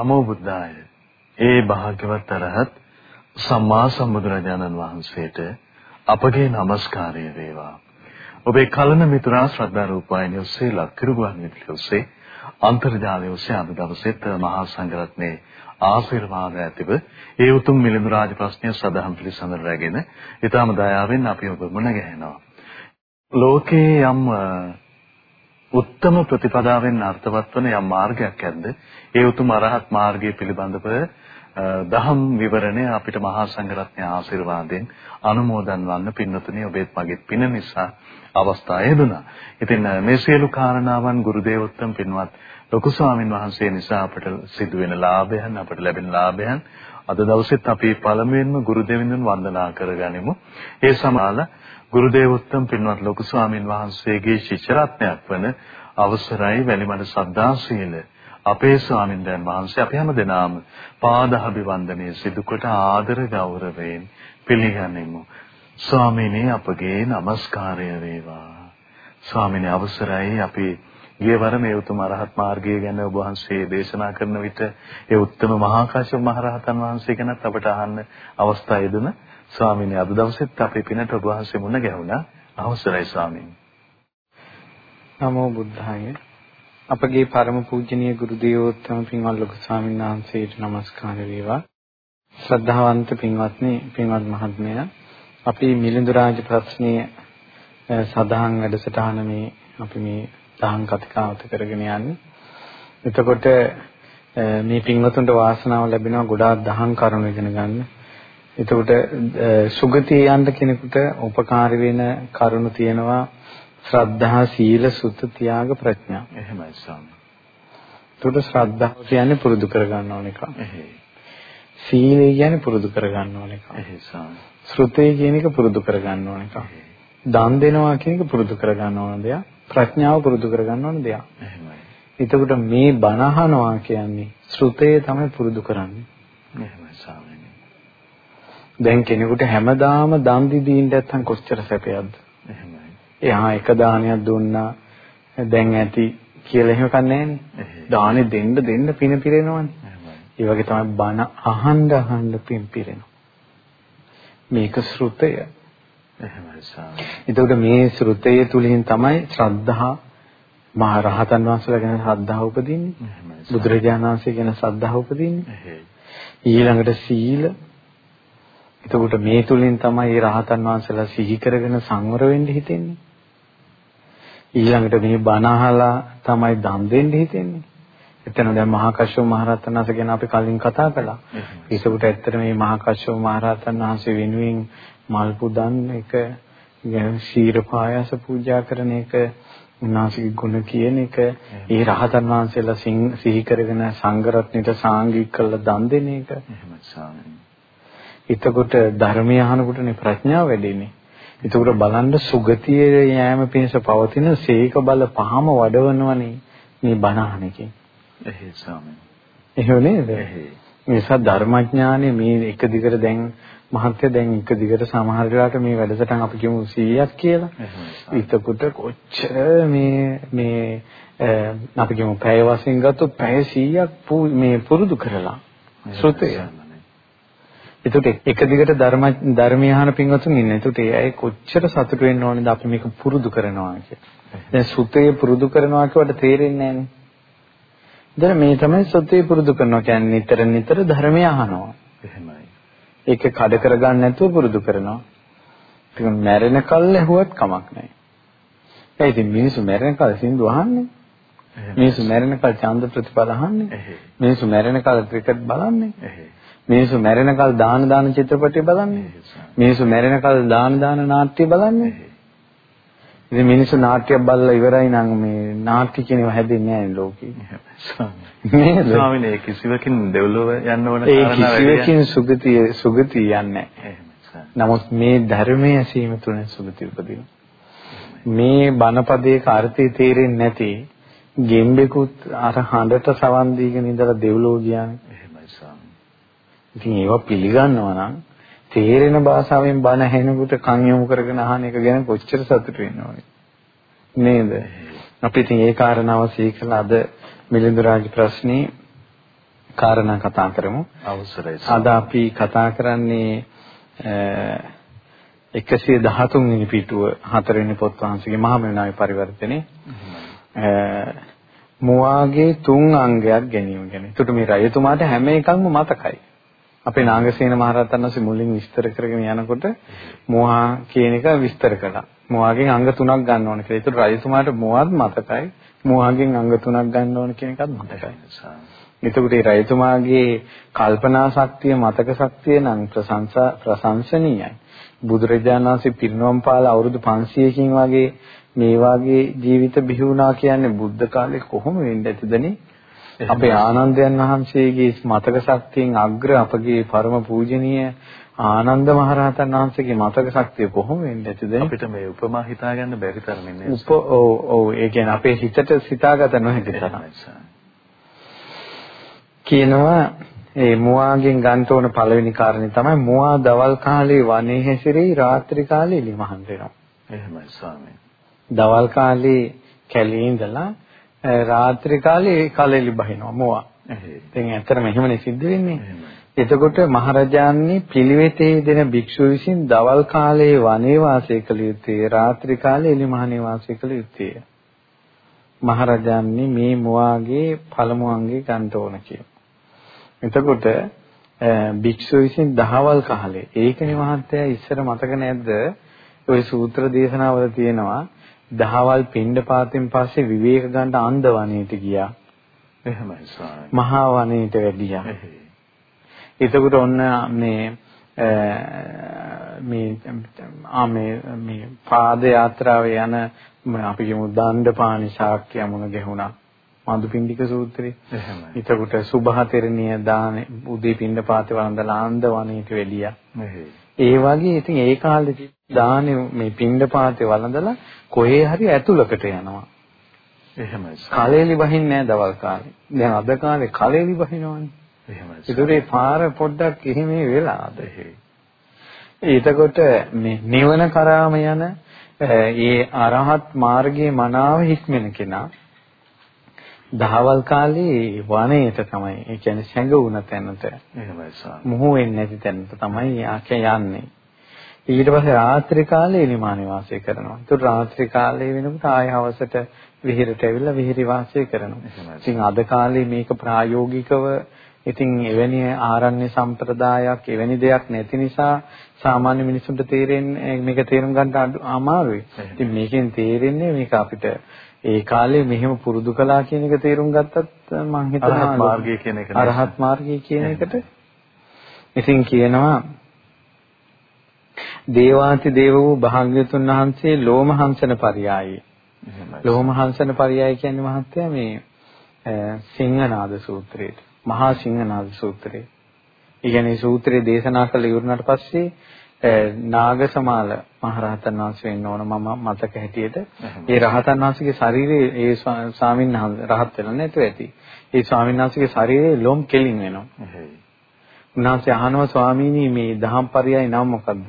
නමෝ බුද්ධාය. ඒ භාග්‍යවත් අරහත් සම්මා සම්බුදුරජාණන් වහන්සේට අපගේ নমස්කාරය වේවා. ඔබේ කලන මිතුරා ශ්‍රද්ධා රූපాయని ඔස්සේ ලක්කිරුවන් මිත්‍රිය ඔස්සේ අන්තර්ජාලය ඔස්සේ අද දවසේත් මහා සංඝරත්නයේ ආශිර්වාද ඇතිව ඒ උතුම් මිලිඳු රාජ ප්‍රශ්නය සදාම් පිළිසඳර රැගෙන ඊටම දයාවෙන් අපි ඔබ මුණ ගැහෙනවා. ලෝකේ යම් උත්තම ප්‍රතිපදාවෙන් අර්ථවත් වන යම් මාර්ගයක් ඇද්ද? ඒ උතුම් අරහත් මාර්ගය පිළිබඳව දහම් විවරණය අපිට මහා සංඝරත්නයේ ආශිර්වාදයෙන් අනුමෝදන් වන්න පින්නතුනි ඔබේත් මගේත් පින නිසා අවස්ථාව ලැබුණා. ඉතින් මේ සියලු කාරණාවන් ගුරු දේවෝත්තම පින්වත් ලොකු ස්වාමින් වහන්සේ නිසා අපට සිදුවෙන ලාභයන් අපට ලැබෙන ලාභයන් අද දවසෙත් අපි පළමුවෙන්ම ගුරු දෙවිඳුන් වන්දනා කරගනිමු. ඒ සමාල ගුරු දේවෝත්තම පින්වත් ලොකු ස්වාමින් වහන්සේගේ ශිෂ්‍ය රත්නයක් වන අවසරයි වැලිමඩ සද්දාසීල අපේ ස්වාමින්දයන් වහන්සේ අපි හැම දෙනාම පාදාභිවන්දනයේ සිදු කොට ආදර ගෞරවයෙන් පිළිගනිමු. ස්වාමීනි අපගේ নমස්කාරය වේවා. ස්වාමීනි අවසරයි අපි ගියවර මේ උතුම් අරහත් මාර්ගය ගැන ඔබ වහන්සේ දේශනා කරන විට ඒ උත්තම මහා කාශ්‍යප මහ රහතන් වහන්සේ ගැනත් අපට අහන්න අවස්ථාව ලැබුණ. ස්වාමීන් අද දවසෙත් අපේ පිනට ඔබ වහන්සේ මුණ ගැහුණා. අවසරයි ස්වාමීන්. නමෝ බුද්ධාය. අපගේ ಪರම පූජනීය ගුරු දේවෝත්තම පින්වත් ලොකු ස්වාමීන් වහන්සේට নমස්කාර වේවා. ශ්‍රද්ධාවන්ත පින්වත්නි, පින්වත් මහත්මයා, අපි මිලිඳු රාජ ප්‍රශ්නයේ සදාහන් වැඩසටහන මේ අපි මේ දාහන් කතිකාවත කරගෙන යන්නේ. එතකොට මේ පින්වතුන්ට වාසනාව ලැබෙනවා ගොඩාක් දහම් කරුණු ඉගෙන ගන්න. එතකොට සුගතිය යන්න කෙනෙකුට උපකාර වෙන කරුණු තියෙනවා ශ්‍රද්ධා සීල සුත තියාග ප්‍රඥා. එහෙමයි ස්වාමී. එතකොට ශ්‍රද්ධාව කියන්නේ පුරුදු කර ගන්න ඕන එක. එහෙයි. සීලය කියන්නේ පුරුදු කර ගන්න ඕන එක. එහෙයි ස්වාමී. ශ්‍රුතේ කියන එක පුරුදු කර ගන්න ඕන එක. දන් දෙනවා කියන එක පුරුදු කර ගන්න ඕන දෙයක්. ප්‍රඥාව පුරුදු කර ගන්න ඕන දෙයක්. එහෙමයි. එතකොට මේ බණ අහනවා කියන්නේ ශ්‍රුතේ තමයි පුරුදු කරන්නේ. දැන් කෙනෙකුට හැමදාම දන් දීදී නැත්නම් කොච්චර සැපයක්ද? එහෙමයි. එහා එක දානයක් දුන්නා දැන් ඇති කියලා එහෙම කන්නේ නැහැ දානෙ දෙන්න දෙන්න පින පිරෙනවනේ. ඒ වගේ තමයි බණ අහන්න අහන්න පින් පිරෙනවා. මේක ශ්‍රුතය. එහෙමයි සාමි. එතකොට මේ ශ්‍රුතය තුලින් තමයි ශ්‍රද්ධා මහ රහතන් වහන්සේලා ගැන ශ්‍රද්ධාව උපදින්නේ. බුදුරජාණන් වහන්සේ ගැන ශ්‍රද්ධාව උපදින්නේ. ඊළඟට සීල. එතකොට මේ තුලින් තමයි රහතන් වහන්සේලා සිහි කරගෙන සංවර වෙන්න හිතෙන්නේ. ඊළඟට මේ බණ අහලා තමයි දන් දෙන්න හිතෙන්නේ. එතන දැන් මහා කශ්‍යප මහ රහතන් වහන්සේ ගැන අපි කලින් කතා කළා. ඒකට ඇත්තට මේ මහා කශ්‍යප මහ රහතන් වහන්සේ වෙනුවෙන් මල් පුදන් එක ශීර පායස පූජා කරන එක උන්වහන්සේගේ ගුණ කියන එක ඒ රහතන් වහන්සේලා සිහි කරගෙන සංඝරත්නයට සාංගික කළ දන් දෙන එක. එහෙමයි ස්වාමීනි. එතකොට ධර්මය අහනකොටනේ ප්‍රඥාව වැඩෙන්නේ. එතකොට බලන්න සුගතියේ යෑම පිණිස පවතින සීක බල පහම වඩවනවනේ මේ බණ එකෙන්. එහෙයි ස්වාමීනි. එහෙම නේද? නිසා ධර්මඥානෙ මේ එක දිගට දැන් මහත්ය දැන් එක දිගට සමහර වෙලාවට මේ වැඩසටහන් අපි කියමු 100ක් කියලා. එතකොට කොච්චර මේ මේ අපි කියමු පැය වශයෙන් ගත්තොත් පැය 100ක් මේ පුරුදු කරලා ශ්‍රුතය එතකොට එක දිගට ධර්ම ධර්මීය අහන පින්වතුන් ඉන්නේ. එතකොට ඒ අය කොච්චර සතුටු වෙන්න ඕනේද අපි මේක පුරුදු කරනවා කියලා. දැන් සුතේ පුරුදු කරනවා කියවට තේරෙන්නේ නැහැනේ. දැන් මේ තමයි සුතේ පුරුදු කරනවා කියන්නේ නිතර නිතර ධර්මය අහනවා. එහෙමයි. ඒක කඩ කරගන්න නැතුව පුරුදු කරනවා. ඒක මැරෙන කල් ඇහුවත් කමක් නැහැ. ඒ ඉතින් මිනිස්සු මැරෙන කල් සින්දු අහන්නේ. මිනිස්සු මැරෙන කල් ඡන්ද ප්‍රතිපල අහන්නේ. මිනිස්සු මැරෙන කල් ක්‍රිකට් බලන්නේ. මිනිස්සු මැරෙනකල් දාන දාන චිත්‍රපටි බලන්නේ. මිනිස්සු මැරෙනකල් දාන දාන නාට්‍ය බලන්නේ. ඉතින් මිනිස්සු නාට්‍යයක් බලලා ඉවරයි නම් මේ නාට්‍ය කියනවා හැදෙන්නේ නැහැ ලෝකේ. නේද? ස්වාමීන් වහන්සේ කිසිවකින් දෙව්ලොව යන්න ඕන කාරණා වැඩි. ඒ කිසිවකින් සුගතිය සුගතිය යන්නේ නමුත් මේ ධර්මයේ ඇසීම තුන සුගතිය උපදිනවා. මේ බණපදයක අර්ථය තේරෙන්නේ නැති ගෙම්බෙකුත් අර හඬට සවන් දීගෙන ඉඳලා දෙව්ලොව ගියානේ. ඉතින් ඒවා පිළිගන්නවා නම් තේරෙන භාෂාවෙන් බණ ඇහෙනකොට කන් යොමු කරගෙන අහන එක ගැන කොච්චර සතුටු වෙනවද නේද අපි ඉතින් ඒ කාරණාව සීකලා අද මිලිඳු රාජ ප්‍රශ්නේ කාරණා කතා කරමු. අවසරයි. අද අපි කතා කරන්නේ 113 වෙනි පිටුව 4 වෙනි පොත් වහන්සේගේ මහා මෙවනාවේ පරිවර්තනේ. මුවාගේ තුන් අංගයක් ගැනීම ගැන. ඒකට මේ රජතුමාට හැම එකක්ම මතකයි. අපේ නාගසේන මහරහතන් වහන්සේ මුලින් විස්තර කරගෙන යනකොට මුවා කියන එක විස්තර කළා. මුවාගෙන් අංග තුනක් ගන්න ඕන කියලා. ඒකට රජතුමාට මුවත් මතකයි. මුවාගෙන් අංග තුනක් ගන්න ඕන කියන එකත් මතකයි. එතකොට ඒ රජතුමාගේ කල්පනා ශක්තිය මතක ශක්තිය නම් ප්‍රශංසා ප්‍රශංසනීයයි. බුදුරජාණන් වහන්සේ පිරිනොම් පාල අවුරුදු 500කින් වගේ මේ වාගේ ජීවිත බිහි වුණා කියන්නේ බුද්ධ කාලේ කොහොම වෙන්න ඇතිදනේ? අපේ ආනන්දයන් වහන්සේගේ මතක ශක්තියෙන් අග්‍ර අපගේ පරම පූජනීය ආනන්ද මහරහතන් වහන්සේගේ මතක ශක්තිය කොහොම වෙන්න ඇතිද අපිට මේ උපමා හිතා ගන්න බැරි තරමින් නේ උප ඔව් ඔව්. ඒ කියන්නේ අපේ හිතට සිතාගත නොහැකි තරම්. කියනවා ඒ මුවාගෙන් ගන්න ඕන පළවෙනි කාරණේ තමයි මුවා දවල් කාලේ වනේ හැසිරෙයි රාත්‍රී කාලේ එලිමහන් වෙනවා. එහෙමයි ස්වාමී. දවල් කාලේ කැලේ ඉඳලා රාත්‍රී කාලේ කලෙලි බහිනවා මුවා. ඉතින් ඇත්තටම එහෙමනේ සිද්ධ වෙන්නේ. එතකොට මහරජාණන් පිළිවෙතේ දෙන භික්ෂුව විසින් දවල් කාලයේ වනේ වාසය කළ යුත්තේ රාත්‍රී කාලයේ එලිමහනේ වාසය කළ යුත්තේ. මහරජාණන් මේ මුවාගේ පළමු අංගේ ගන්න ඕන. එතකොට භික්ෂුව විසින් දහවල් කාලේ ඒකනේ මහත්තයා ඉස්සර මතක නැද්ද? ওই සූත්‍ර දේශනාවල තියෙනවා දහවල් පින්ඩපාතෙන් පස්සේ විවේක ගන්න අන්දවණේට ගියා. එහෙමයි ස්වාමී. මහා වනයේට වැඩියා. එතකොට ඔන්න මේ මේ ආ මේ පාද යාත්‍රාවේ යන අපි කියමු දණ්ඩපාණි ශාක්‍ය මුණ ගැහුණා. මදුපිණ්ඩික සූත්‍රේ. එහෙමයි. එතකොට සුභහතෙරණිය දාන උදේ පින්ඩපාතේ වළඳලා ආන්දවණේට වැඩියා. ඒ වගේ ඉතින් ඒ කාලේ දානේ මේ පින්ඩපාතේ වළඳලා කොහේ හරි ඇතුළකට යනවා. එහෙමයි. කලෙලි බහින්නේ නැහැ දවල් කාලේ. දැන් අද කාලේ කලෙලි බහිනවනේ. එහෙමයි. ඒකේ පාර පොඩ්ඩක් එහෙම වෙලාද එතකොට මේ නිවන කරාම යන ඒ අරහත් මාර්ගයේ මනාව හික්මෙන කෙනා දහවල් කාලේ වනයේට තමයි ඒ කියන්නේ සැඟවුණ තැනට එහෙමයි සාර මුහු වෙන්නේ නැති තැනට තමයි ආකේ යන්නේ ඊට පස්සේ රාත්‍රී කාලේ නිමානේ වාසය කරනවා. ඒතකොට රාත්‍රී කාලේ වෙනකොට ආය හවසට විහිරට ඇවිල්ලා විහිරි වාසය කරනවා. ඉතින් අද කාලේ මේක ප්‍රායෝගිකව ඉතින් එවැනි ආරණ්‍ය සම්ප්‍රදායක් එවැනි දෙයක් නැති නිසා සාමාන්‍ය මිනිසුන්ට තේරෙන්නේ මේක තේරුම් ගන්න අමාරුයි. ඉතින් මේකෙන් තේරෙන්නේ මේක අපිට ඒ කාලේ මෙහෙම පුරුදු කළා කියන එක තේරුම් ගත්තත් මම හිතනවා අරහත් මාර්ගය කියන එක අරහත් මාර්ගය කියන එකට ඉතින් කියනවා දේවාති දේව වූ භාග්‍යතුන් වහන්සේ ලෝමහංසන පරියායයි. ලෝමහංසන පරියාය කියන්නේ මහත්තයා මේ සිංහනාද සූත්‍රයේ. මහා සිංහනාද සූත්‍රයේ. කියන්නේ සූත්‍රයේ දේශනා කළ ඉවරනට පස්සේ නාගසමාල මහරහතන් වහන්සේ වෙන්න ඕන මම මතක හැටියට ඒ රහතන් වහන්සේගේ ශරීරයේ ඒ ස්වාමීන් වහන්සේ රහත් වෙලා නැතුව ඇති. ඒ ස්වාමීන් වහන්සේගේ ශරීරයේ ලොම් කෙලින් වෙනවා. උන්වහන්සේ අහනවා ස්වාමීනි මේ දහම් පරයයි නම මොකද්ද?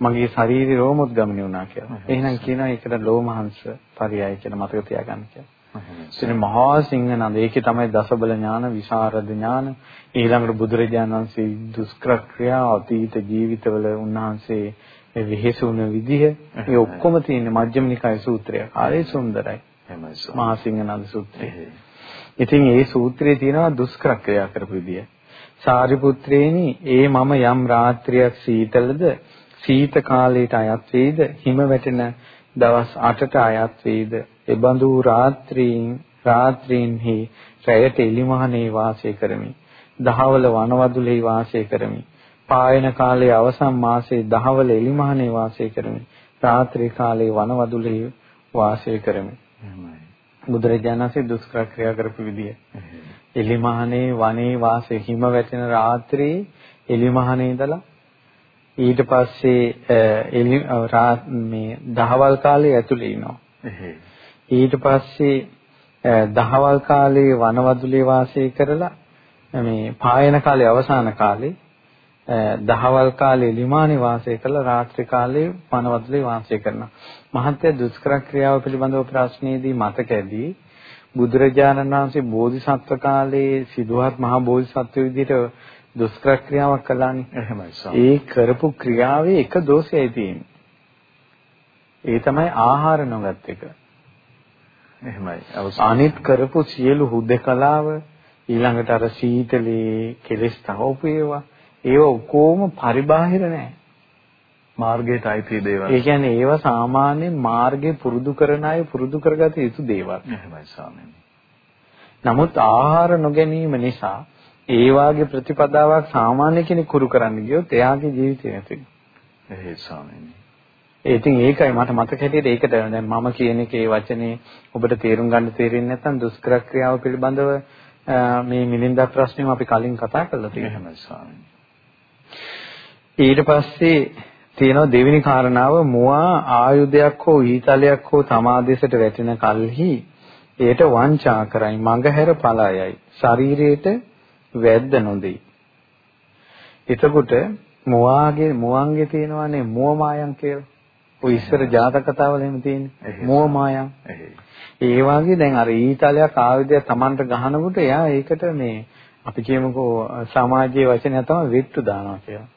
මගේ ශරීරේ රෝමෝද්ගමනය වුණා කියලා. එහෙනම් කියනවා ඒකට ලෝමහංශ පරයයි කියලා මතක තියාගන්න කියලා. ඉතින් මහා සිංහනන්ද ඒකේ තමයි දසබල ඥාන, විශාරද ඥාන, ඊළඟට බුදුරජාණන් වහන්සේ දුෂ්කර ක්‍රියා අතීත ජීවිතවල උන්වහන්සේ වෙහෙසුන විදිහ ඒ ඔක්කොම තියෙන මජ්ක්‍ධිම නිකාය සූත්‍රය. ආරේ සුන්දරයි. මහා සිංහනන්ද සූත්‍රය. ඉතින් ඒ සූත්‍රයේ තියෙනවා දුෂ්කර ක්‍රියා කරපු විදිය. සාරිපුත්‍රේනි ඒ මම යම් රාත්‍රියක් සීතලද සීත කාලයට අයත් වේද හිම වැටෙන දවස් 8ට අයත් වේද එබඳු රාත්‍රීන් රාත්‍රීන්හි රැයට එලිමහනේ වාසය කරමි. දහවල වනවදුලේ වාසය කරමි. පායන කාලයේ අවසන් මාසයේ දහවල එලිමහනේ වාසය කරමි. රාත්‍රී කාලයේ වනවදුලේ වාසය කරමි. බුදුරජාණන්සේ දුෂ්කර ක්‍රියා කරපු විදිය. එලිමහනේ වනේ වාසය හිම වැටෙන රාත්‍රී එලිමහනේ ඉඳලා ඊට පස්සේ මේ දහවල් කාලේ ඇතුලේ ඉනවා. ඊට පස්සේ දහවල් කාලේ වනවදුලේ වාසය කරලා මේ පායන කාලේ අවසාන කාලේ දහවල් කාලේ ලිමානේ වාසය කළා රාත්‍රී කාලේ වනවදුලේ වාසය කරනවා. මහත්ය දුෂ්කර ක්‍රියාව පිළිබඳව ප්‍රශ්නයේදී මතක ඇදී බුදුරජාණන් වහන්සේ බෝධිසත්ව කාලේ සිදුවත් මහා බෝධිසත්ව විදිහට දුෂ්කර ක්‍රියාවක් කළානේ. එහෙමයි ඒ කරපු ක්‍රියාවේ එක දෝෂයයි තියෙන්නේ. ඒ තමයි ආහාර නොගත් එක. එහෙමයි. අනිත් කරපු සියලු හුදකලාව ඊළඟට අර සීතලේ කෙලස් තවපු ඒවා ඒව ඔක්කොම පරිබාහිර නැහැ. මාර්ගයට අයිති දේවල්. ඒ කියන්නේ ඒවා සාමාන්‍ය මාර්ගේ පුරුදු කරන අය පුරුදු කරගත යුතු දේවල්. එහෙමයි ස්වාමීනි. නමුත් ආහාර නොගැනීම නිසා ඒ වාගේ ප්‍රතිපදාවක් සාමාන්‍ය කෙනෙක් කුරු කරන්න ගියොත් එයාගේ ජීවිතේ නැති වෙනවා. එහෙයි ස්වාමීනි. ඉතින් ඒකයි මට මතක හැටියට ඒකට දැන් මම කියන එකේ වචනේ ඔබට තේරුම් ගන්න තේරෙන්නේ නැත්නම් දුෂ්කර ක්‍රියාව පිළිබඳව මේ මිලින්දා ප්‍රශ්නෙම අපි කලින් කතා කරලා තියෙනවා. ස්වාමීනි. ඊට පස්සේ තියෙනවා දෙවෙනි කාරණාව මුවා ආයුධයක් හෝ ඊතලයක් හෝ තමාදේශට වැටෙන කල්හි ඒට වංචා කරයි මගහැර පලායයි ශරීරයට වැද්ද නොදෙයි. එතකොට මුවාගේ මුවන්ගේ තියෙනවානේ මුව මායම් කියලා. ඔය ඉස්සර ජාතක කතාවල එහෙම තියෙන්නේ. මුව මායම්. ඒ වගේ දැන් අර ඊතලයක් ආයුධය Tamanට ගහනකොට එයා ඒකට මේ අපි කියමුකෝ සමාජයේ වචනය තමයි වෙට්ටු දානවා කියලා.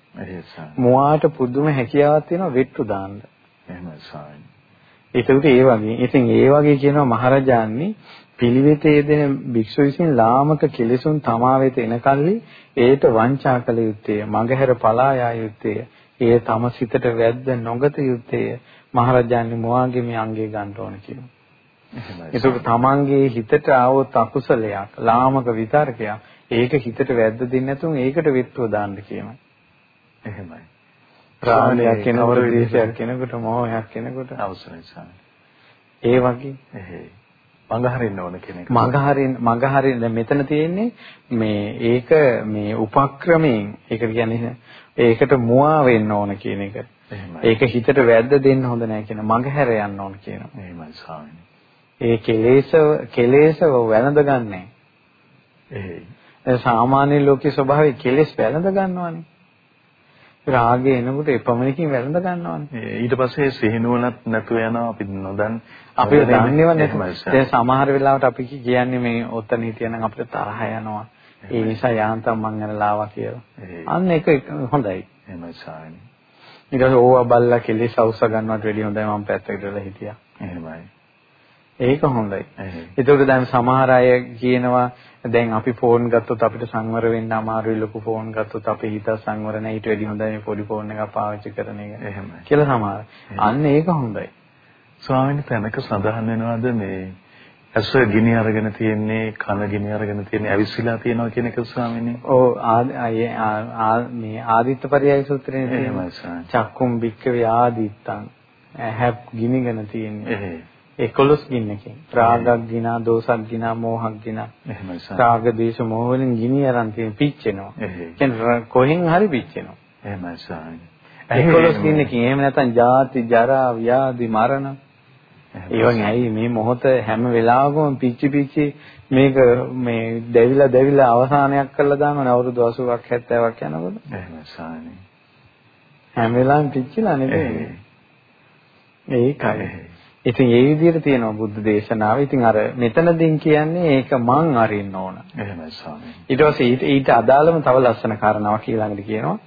මුවාට පුදුම හැකියාවක් තියෙනවා වෙට්ටු දාන්න. එහෙමයි ස්වාමීනි. ඒකට ඒ වගේ. ඉතින් ඒ වගේ කියනවා මහරජාණනි පිළිවෙතේ යෙදෙන භික්ෂු විසින් ලාමක කෙලෙසුන් තමා වෙත එනකල්හි ඒට වංචා කළ යුත්තේ මගහැර පලා යා යුත්තේ ඒ තම සිතට වැද්ද නොගත යුත්තේ මහරජාණන් මුවාගේ මේ අංගේ ගන්න ඕන කියනවා. ඒක තමන්ගේ හිතට ආවොත් අකුසලයක් ලාමක විතරකයක් ඒක හිතට වැද්ද දෙන්නේ නැතුන් ඒකට වෙත්තුව දාන්න කියනවා. එහෙමයි. රාගයක් කෙනෙකුට දේශයක් කෙනෙකුට මොහයක් කෙනෙකුට අවසරයි සාමි. ඒ වගේ එහෙයි. මඟ හරින්න ඕන කෙනෙක්. මඟ හරින්න මඟ හරින්න දැන් මෙතන තියෙන්නේ මේ ඒක මේ උපක්‍රමයෙන් ඒක කියන්නේ ඒකට මුවා වෙන්න ඕන කියන එක. ඒක හිතට වැද්ද දෙන්න හොඳ නැහැ කියන මඟ හැර යන්න ඕන කියනවා. එහෙමයි ස්වාමීනි. ඒ කෙලේශ කෙලේශව වැළඳ ගන්නෑ. එහෙයි. සාමාන්‍ය ලෝකේ ස්වභාවය කෙලෙස් වැළඳ ගන්නවානේ. රාගය එනකොට එපමණකින් වැළඳ ගන්නවානේ. ඊට පස්සේ සිහිනුවණත් නැතුව යනවා අපි නොදන් අපි දන්නේව නැහැ. දැන් සමහර වෙලාවට අපි කියන්නේ මේ ඔතන හිටියනම් අපිට තරහ යනවා. ඒ නිසා යාන්තම් මං ආවා කියලා. අන්න ඒක හොඳයි. එහෙමයි සායනි. ඊට පස්සේ ඕවා බල්ලා කෙලෙස් අවශ්‍ය ගන්නවට වැඩිය හොඳයි මම පැත්තකට වෙලා හිටියා. එහෙමයි. ඒක හොඳයි. ඒකට දැන් සමහර අය කියනවා දැන් අපි ෆෝන් ගත්තොත් අපිට සංවර වෙන්න අමාරුයි ලොකු ෆෝන් ගත්තොත් අපේ හිත සංවර නැහැ ඊට වැඩි හොඳයි මේ පොඩි ෆෝන් එකක් පාවිච්චි කරන එක. එහෙමයි. කියලා සමහර. අන්න ඒක හොඳයි. ස්වාමීන් තැනක සඳහන් වෙනවද මේ ඇස ගිනි අරගෙන තියෙන්නේ කන ගිනි අරගෙන තියෙන්නේ ඇවිස්සලා තියෙනවා කියන එක ස්වාමීනි. ඔව් මේ ආදිත්ත පරයය සූත්‍රයේ තියෙනවා. චක්කුම් බික්කවේ ආදිත්තං. ඇහැ ගිනිගෙන තියෙන්නේ. එහෙයි. 11 ගින්නකින්. රාගක් ගිනා දෝසක් ගිනා මෝහක් ගිනා. එහෙමයි සර් රාග දේශ මොහ වලින් ගිනි අරන් තියෙන පිච්චෙනවා. කියන්නේ කොහෙන් හරි පිච්චෙනවා. එහෙමයි සර් 11 ගින්නකින්. එහෙම නැත්නම් ජාති ජරා ව්‍යාධි මරණ ඒ වගේ ඇයි මේ මොහොත හැම වෙලාවකම පිච්චි පිච්චි මේක මේ දැවිලා දැවිලා අවසානයක් කරලා දානවා අවුරුදු 80ක් 70ක් යනකොට එහෙමයි හැම වෙලාවෙම පිච්චිලා නෙමෙයි ඒකයි ඉතින් ඒ විදිහට තියෙනවා බුද්ධ දේශනාව. ඉතින් අර මෙතනදීන් කියන්නේ ඒක මං අරින්න ඕන. එහෙමයි ස්වාමී. ඊට පස්සේ ඊට අදාළම තව ලස්සන කාරණාවක් ඊළඟට කියනවා.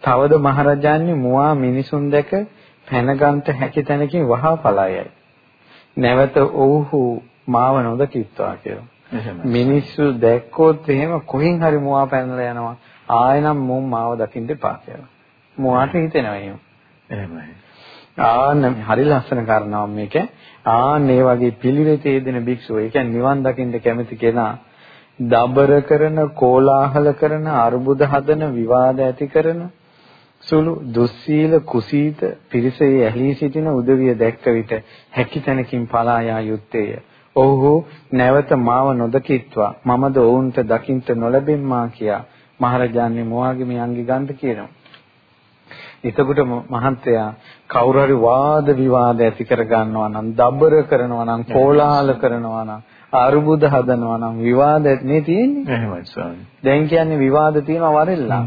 තවද මහරජාණන් මුවා මිනිසුන් දැක පැනගන්ට හැකි තැනකින් වහා පලායයි. නැවත ඔව්හු මාව නොදකිත්වා කියලා. මිනිස්සු දැක්කොත් එහෙම කොහෙන් හරි මුවා පැනලා යනවා. ආයෙනම් මුන් මාව දකින්න එපා කියලා. මුවාට හිතෙනවා එහෙම. එහෙමයි. ආන්න හරි ලස්සන කාරණාවක් මේක. ආන්න ඒ වගේ පිළිවෙතේ දෙන භික්ෂුව, ඒ කියන්නේ නිවන් දකින්න කැමති කෙනා දබර කරන, කෝලාහල කරන, අරුබුද හදන, විවාද ඇති කරන සුළු දුස්සීල කුසීත පිරිසේ ඇලී සිටින උදවිය දැක්ක විට හැකි තැනකින් පලා යා යුත්තේය. ඔව්හු නැවත මාව නොදකිත්වා. මමද ඔවුන්ට දකින්ට නොලැබෙම්මා කියා මහරජාණන් මොවාගේ මේ අංගි ගන්න කියනවා. එතකොට මහන්තයා කවුරු හරි වාද විවාද ඇති කර ගන්නවා නම් දබර කරනවා නම් කෝලාහල කරනවා නම් අරුබුද හදනවා නම් විවාද මේ තියෙන්නේ? එහෙමයි ස්වාමී දැන් කියන්නේ විවාද තියෙනවා වරෙල්ලා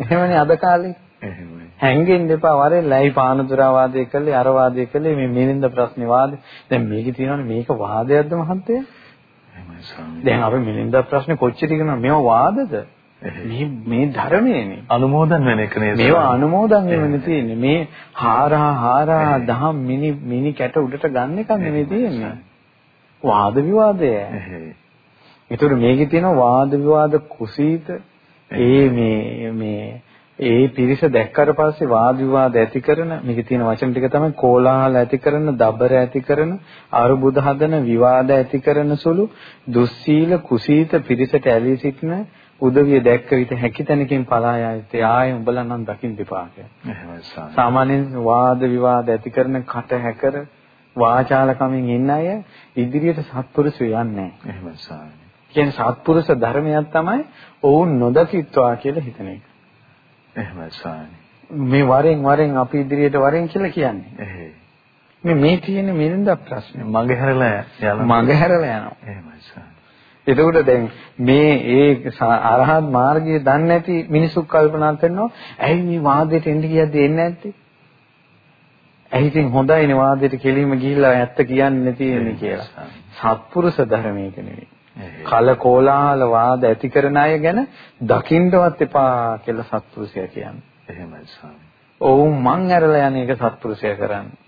එහෙමනේ අද කාලේ එහෙමයි හැංගෙන්න එපා වරෙල්ලා ඇයි පානදුරා වාදය කළේ අර වාදය කළේ මේ මිනින්ද ප්‍රශ්නේ වාද දැන් මේකේ තියෙනවනේ මේක වාදයක්ද මහන්තයා එහෙමයි ස්වාමී. දැන් අපි මිලින්ද ප්‍රශ්නේ කොච්චර ඉගෙනන මේවා වාදද? මේ මේ ධර්මයේනේ. අනුමෝදන් වෙන එක නේද? මේවා අනුමෝදන් වෙන්න තියෙන්නේ. මේ හාරා හාරා දහම් මිනි මිනි කැට උඩට ගන්න එක නෙමෙයි තියෙන්නේ. වාද විවාදය. ඒතර මේකේ තියෙන වාද විවාද කුසීත ඒ මේ මේ ඒ පිරිස දැක්කට පස්සේ වාද විවාද ඇති කරන මේකේ තියෙන වචන ටික තමයි කෝලාහල ඇති කරන, දබර ඇති කරන, අරුබුද හදන, විවාද ඇති කරන සුළු දුස්සීල කුසීත පිරිසට ඇලී සිටින උදවිය දැක්ක විට හැකි තැනකින් පලා යයිතේ ආයේ උඹලා නම් දකින්න දෙපා කියලා. සාමාන්‍යයෙන් වාද විවාද ඇති කරන කට හැකර වාචාලකමින් ඉන්න අය ඉදිරියට සත්පුරුෂය යන්නේ නැහැ. එහෙමයි සාමි. කියන්නේ සත්පුරුෂ ධර්මයක් තමයි ඔවුන් නොදකිත්වා කියලා හිතන එක. එහෙමයි සාමි. මේ වරෙන් වරෙන් අපි ඉදිරියට වරෙන් කියලා කියන්නේ. එහෙයි. මේ මේ තියෙන මිරින්ද ප්‍රශ්නේ. මග හැරලා යනවා. මග හැරලා යනවා. එහෙමයි සාමි. එතකොට දැන් මේ ඒ අරහත් මාර්ගය දන්නේ නැති මිනිස්සු කල්පනා කරනවා ඇයි මේ වාදයට එන්න කියද්දී එන්නේ නැත්තේ? ඇයි ඉතින් හොඳයිනේ වාදයට කෙලින්ම ගිහිල්ලා ඇත්ත කියන්නේ තියෙන්නේ කියලා. සත්පුරුෂ ධර්මයක නෙවෙයි. කල කෝලාහල වාද ඇති කරන අය ගැන දකින්නවත් එපා කියලා සත්පුරුෂයා කියන්නේ. එහෙමයි ස්වාමී. ඔවුන් මං ඇරලා යන එක සත්පුරුෂයා කරන්නේ.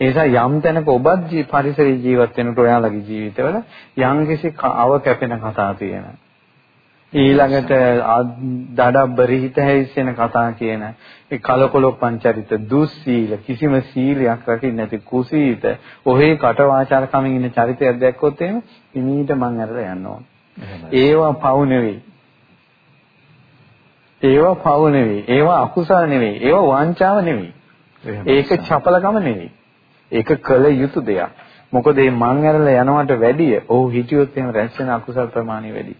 ඒ නිසා යම් තැනක ඔබත් ජී පරිසරයේ ජීවත් වෙනකොට ඔයාලගේ ජීවිතවල යම්කිසි අව කැපෙන කතා තියෙනවා. ඊළඟට දඩබ්බරි හිත හැයිසෙන කතා කියන ඒ කලකොලොප්පන් චරිත දුස්සීල කිසිම සීලයක් රකින්න නැති කුසීත ඔහේ කට වාචාර කමින් ඉන්න චරිතයක් දැක්කොත් එහෙම ඉමීට මං අරලා යන්න ඕන. ඒවා පව් නෙවෙයි. ඒවා පව් නෙවෙයි. ඒවා අකුසල නෙවෙයි. ඒවා වංචාව නෙවෙයි. ඒක චපලකම නෙවෙයි. ඒක කළ යුතු දෙයක්. මොකද මේ මං ඇරලා යනවට වැඩිය ඔහු හිටියොත් එහෙම රැස් වෙන අකුසල් ප්‍රමාණය වැඩි.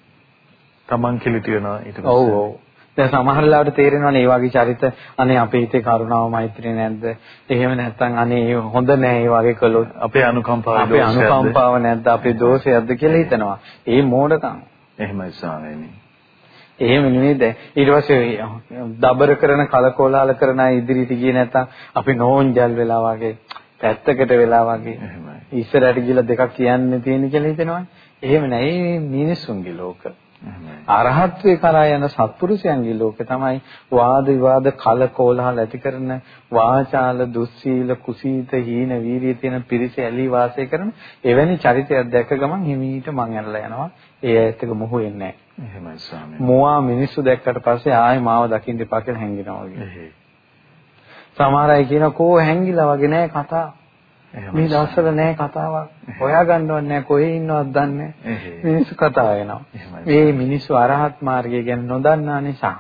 Taman කිලිටි වෙනවා ඊට පස්සේ. ඔව් ඔව්. දැන් සමහර ලාවට තේරෙනවනේ මේ වගේ චරිත අනේ අපේ හිතේ කරුණාව මෛත්‍රිය නැද්ද? එහෙම නැත්නම් අනේ හොඳ නෑ මේ වගේ කළොත් අපේ අනුකම්පාව අපේ අනුකම්පාව නැද්ද? අපේ දෝෂයක්ද කියලා හිතනවා. ඒ මෝඩකම්. එහෙමයි ස්වාමීනි. එහෙම නෙමෙයිද ඊට පස්සේ දබර කරන කලකෝලාල කරන ඉදිරියට ගියේ නැත්නම් අපි නෝන්ජල් වෙලා වගේ පැත්තකට වෙලා වගේ ඉස්සරහට ගිහලා දෙකක් කියන්න තියෙන කියලා හිතෙනවා. එහෙම නෑ මිනිස්සුන්ගේ ලෝක. අරහත්වේ කරා යන සත්පුරුෂයන්ගේ ලෝක තමයි වාද විවාද කල කෝලහල ඇති කරන වාචාල දුස්සීල කුසීත හීන වීරිය තියෙන පිරිස ඇලී වාසය කරන එවැනි චරිතයක් දැක ගමන් හිමීට මං ඇරලා යනවා. ඒ ඇත්ත එක මොහු වෙන්නේ නැහැ. එහෙමයි ස්වාමී. මොවා මිනිස්සු දැක්කට පස්සේ ආයෙ මාව දකින්න එපා කියලා හැංගිනවා වගේ. සමහර අය කියන කෝ හැංගිලා වගේ නෑ කතා. මේ දවස්වල නෑ කතාවක්. හොයාගන්නවත් නෑ කොහේ ඉන්නවද දන්නේ මිනිස්සු කතා වෙනවා. මේ මිනිස්සු අරහත් මාර්ගය ගැන නොදන්නා නිසා.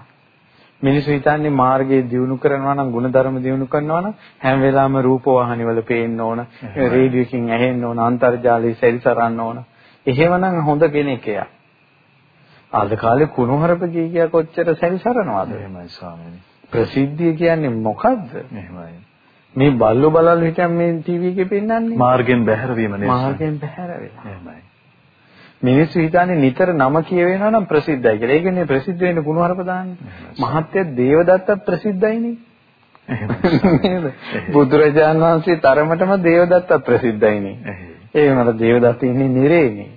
මිනිස්සු හිතන්නේ මාර්ගය දියුණු කරනවා නම් ಗುಣධර්ම දියුණු කරනවා නම් හැම වෙලාවෙම රූපවාහිනිවල පේන්න ඕන, රේඩියෝ එකකින් ඇහෙන්න ඕන, අන්තර්ජාලයේ සැරිසරන්න ඕන. එහෙමනම් හොඳ කෙනෙක් එයා. අද කාලේ කුණුහරුප කීකියා කොච්චර සැරිසරනවද? එහෙමයි ස්වාමීනි. ප්‍රසිද්ධිය කියන්නේ මොකද්ද? එහෙමයි. මේ බල්ලෝ බලල් හිටන් මේ ටීවී එකේ පෙන්නන්නේ මාර්ගෙන් බැහැර වීම නේද? මාර්ගෙන් බැහැර වෙලා. එහෙමයි. මිනිස්සු හිතන්නේ නිතර නම කියවෙනවා නම් ප්‍රසිද්ධයි කියලා. ඒ කියන්නේ ප්‍රසිද්ධ වෙන්න කුණුහරුප දාන්නේ. මහත්ය දේවදත්ත ප්‍රසිද්ධයිනේ. එහෙමයි. බුදුරජාණන් වහන්සේ තරමටම දේවදත්ත ප්‍රසිද්ධයිනේ. ඒ වුණාට දේවදත්ත ඉන්නේ නිරේනේ.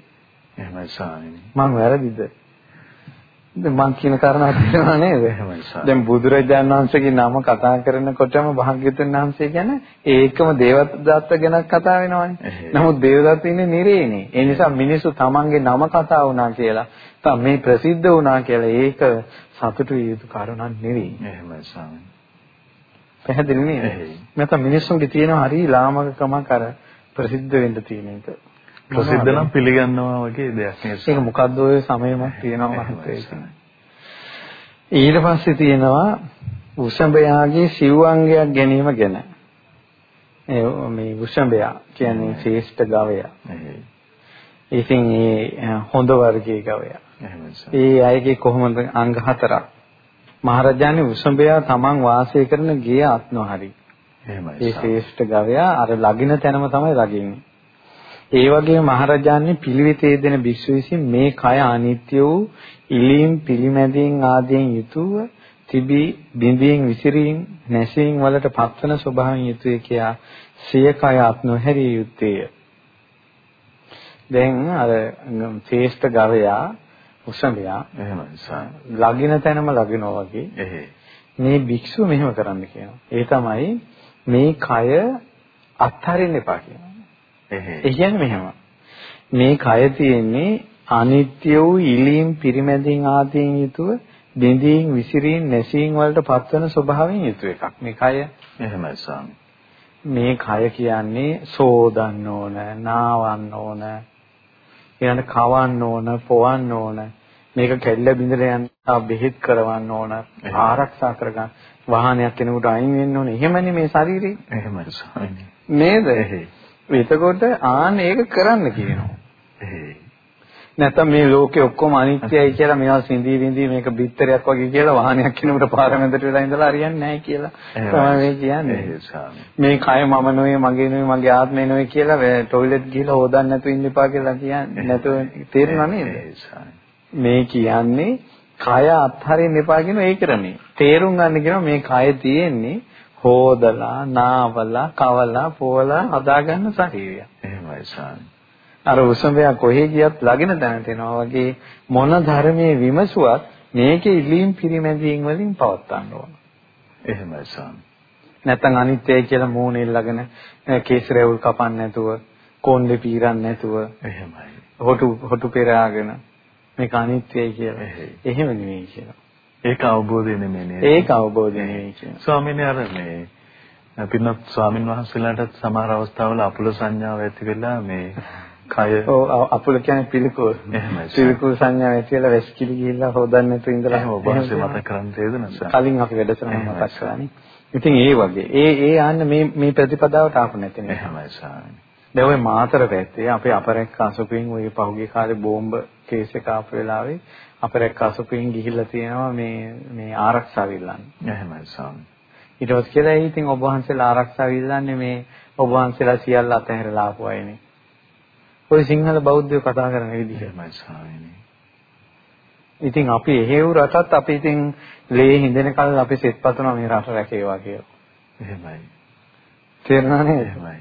එහෙමයි ස්වාමීනි. මං වැරදිද? මං කියන කාරණා තේරෙනවා නේද? දැන් බුදුරජාණන් වහන්සේගේ නම කතා කරනකොටම භාග්‍යතුන් වහන්සේ ගැන ඒකම දේවදත්ත ගැන කතා වෙනවනේ. නමුත් දේවදත්ත ඉන්නේ නිරේනේ. ඒ නිසා මිනිස්සු තමන්ගේ නම කතා වුණා කියලා තම මේ ප්‍රසිද්ධ වුණා කියලා ඒක සතුටු විය යුතු කාරණා නෙවෙයි. එහෙමයි ස්වාමීනි. පැහැදිලි නේද? නැත්නම් මිනිස්සුන්ගේ තියෙන හරි ලාමකකමක් අර ප්‍රසිද්ධ වෙන්න තියෙන එක. ප්‍රසිද්ධ නම් පිළිගන්නවා වගේ දෙයක් නේද? ඒක මොකද්ද ඔය සමයමක් තියෙනවා මහත්තයා. ඊට පස්සේ තියෙනවා උෂඹයාගේ සිව්වංගයක් ගැනීම ගැන. මේ උෂඹයා කියන්නේ ශ්‍රේෂ්ඨ ගවයා. ඉතින් ඒ හොඳ වර්ගයේ ගවයා. ඒ අයගේ කොහොමද අංග හතරක්. මහරජාණන් උෂඹයා තමන් වාසය කරන ගේ අත්නොහරි. එහෙමයි. ඒ ශ්‍රේෂ්ඨ ගවයා අර ලගින තැනම තමයි ලගින්නේ. ඒ වගේම මහරජාණන් පිළිවෙතේ දෙන භික්ෂු විසින් මේ කය අනිත්‍ය වූ ඉලීම් පිළිමැදීන් ආදීන් යුතුව තිබී බිඳීන් විසිරීන් නැසීන් වලට පත්වන ස්වභාවයෙන් යුතුය කියා සිය කය අත් නොහැරිය යුත්තේය. දැන් අර ශ්‍රේෂ්ඨ ගවයා උසඹයා එහෙමයි ලගින තැනම ලගිනවා වගේ මේ භික්ෂුව මෙහෙම කරන්න කියනවා. ඒ තමයි මේ කය අත්හරින්න එපා කියනවා. ඒ කියන්නේ මෙහෙම. මේ කය තියෙන්නේ අනිත්‍ය වූ ඉලීම් පිරිමැදින් ආදීන් යුතුව බිඳීන් විසිරීන් නැසීන් වලට පත්වන ස්වභාවයෙන් යුතු එකක්. මේ කය එහෙමයි ස්වාමී. මේ කය කියන්නේ සෝදන්න ඕන, නාවන්න ඕන, ඊළඟ කවන්න ඕන, පොවන්න ඕන. මේක කැඩිලා බිඳලා යන බෙහෙත් කරවන්න ඕන, ආරක්ෂා කරගන්න. වාහනයක් කෙනෙකුට අයින් වෙන්න ඕනේ. එහෙමනේ මේ ශරීරය. එහෙමයි ස්වාමී. නේද? එතකොට ආන්න ඒක කරන්න කියනවා. නැත්නම් මේ ලෝකේ ඔක්කොම අනිත්‍යයි කියලා මේවා සිඳී විඳී මේක බිත්තරයක් වගේ කියලා වාහනයක් කෙනෙකුට පාරමෙන්දට වෙලා ඉඳලා හරියන්නේ නැහැ කියලා තමයි කියන්නේ. මේ කය මම නෙවෙයි මගේ නෙවෙයි මගේ ආත්මය නෙවෙයි කියලා ටොයිලට් ගිහලා හොදන්න නැතුව ඉන්න එපා කියලා කියන්නේ නැතුව තේරෙනව නේද? මේ කියන්නේ කය අත්හරින්න එපා කියන ඒ කරන්නේ. තේරුම් ගන්න කියනවා මේ කය තියෙන්නේ හොදලා, නාවලා, කවලා, පොවලා හදාගන්න ශරීරය. එහෙමයි සාමි. අර උසඹයා කොහේ ගියත් ළගෙන දැනට එනවා වගේ මොන ධර්මයේ විමසුවත් මේකේ ඉලීම් පිරිමැදීම් වලින් පවත්වන්න ඕන. එහෙමයි සාමි. නැත්තම් අනිත්‍යයි කියලා මූණේ ළගෙන කේසරේවුල් කපන්න නැතුව, කොණ්ඩේ පීරන්න නැතුව, එහෙමයි. හොටු හොටු පෙරාගෙන මේක අනිත්‍යයි කියලා. එහෙම නෙවෙයි කියලා. ඒක අවබෝධය නෙමෙයි නේද? ඒක අවබෝධය නෙවෙයි කියලා. ස්වාමීන් අර මේ පින්වත් ස්වාමින් වහන්සේලාට සමහර අවස්ථාවල අපුල සංඥාව ඇති වෙලා මේ කය ඔව් අපුල කියන්නේ පිළිකුල්. එහෙමයි. පිළිකුල් සංඥාව ඇති වෙලා වැස්කිලි ගිහිල්ලා හොදන්න නැතුව ඉඳලා ඔබ වහන්සේ මතක කරන් තේද නැසක්. කලින් අපි වැඩසටහන මතක් කරානේ. ඉතින් ඒ වගේ. ඒ ඒ ආන්න මේ මේ ප්‍රතිපදාවට ආපු නැති නේ. එහෙමයි ස්වාමීන්. දැන් ওই මාතර පැත්තේ අපේ අපරෙක් අසුපින් ওই පහුගිය කාලේ බෝම්බ කේස් එක ආපු වෙලාවේ අපරෙක් අසුපින් ගිහිල්ලා තියෙනවා මේ මේ ආරක්ෂාව ඉල්ලන්නේ. එහෙමයි ස්වාමීන්. ඊට පස්සේ කියලා ඉතින් ඔබ වහන්සේලා ආරක්ෂාව ඉල්ලන්නේ මේ ඔබ වහන්සේලා සියල්ල අතහැරලා ආපු අයනේ. ඔය සිංහල බෞද්ධයෝ කතා කරන විදිහමයි ස්වාමීනි. ඉතින් අපි එහෙව් රටත් අපි ඉතින් ලේ හිඳෙන කල් අපි සෙත්පතුනා මේ රට රැකේවා කියලා. එහෙමයි. තේරුණා නේද? එහෙමයි.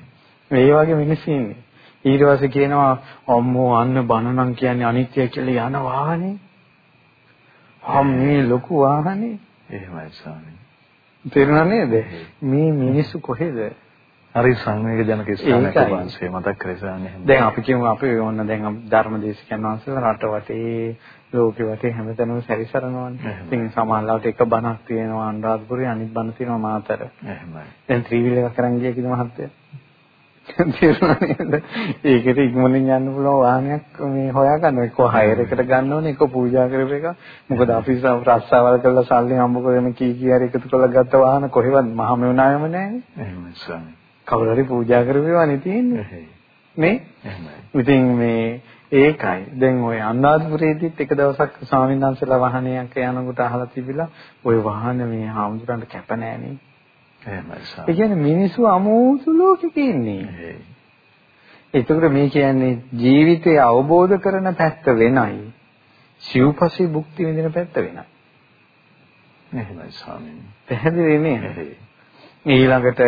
මේ වගේ මිනිස්සු ඉන්නේ. ඊට පස්සේ කියනවා අම්මෝ අන්න බනනම් කියන්නේ අනිත්‍ය කියලා යන වාහනේ. අම් මේ ලොකු වාහනේ. එහෙමයි ස්වාමීනි. තේරුණා නේද? මේ මිනිස්සු කොහෙද? හරි සංවේග ජනක ස්ථානයක වංශය මතක් කරගන්න එහෙම. දැන් අපි කියමු අපි ඕන්න දැන් ධර්මදේශකයන් වහන්සේලා රට වටේ ලෝකෙ වටේ හැමතැනම සැරිසරනවානේ. ඉතින් සමාජලාට එක බණක් තියෙනවා අනුරාධපුරේ අනිත් බණ තියෙනවා මාතර. එහෙමයි. දැන් ත්‍රිවිල් එකක් කරන් ගියා කිව්ව මහත්තයා. තේරුණා නේද? ඒකට ඉක්මනින් යන්න පුළුවන් වාහනයක් මේ හොයාගන්න. එක්ක හයර් එකට ගන්න ඕනේ, එක්ක පූජා කරපු එක. මොකද අපි රස්සාවල් කරලා සල්ලි හම්බ කරගෙන කී කී හරි එකතු කරලා ගත්ත වාහන කොහෙවත් මහා මෙවුනායම නැහැ. එහෙමයි ස්වාමී. කවුරු හරි පූජා කරපේවානේ තියෙන්නේ. නේ? ඉතින් මේ ඒකයි. දැන් ওই අනුරාධපුරයේදීත් එක දවසක් ස්වාමීන් වහන්සේලා වාහනයක් යනකොට අහලා තිබිලා ওই වාහන මේ හාමුදුරන්ට කැප නෑනේ. එහෙමයි. ඒ කියන්නේ මිනිස්සු අමෝසු ලෝකෙක ඉන්නේ. ඒකට මේ කියන්නේ ජීවිතය අවබෝධ කරන පැත්ත වෙනයි. සිව්පසී භුක්ති විඳින පැත්ත වෙනයි. එහෙමයි ස්වාමීනි. පැහැදිලි නේද? ඊළඟට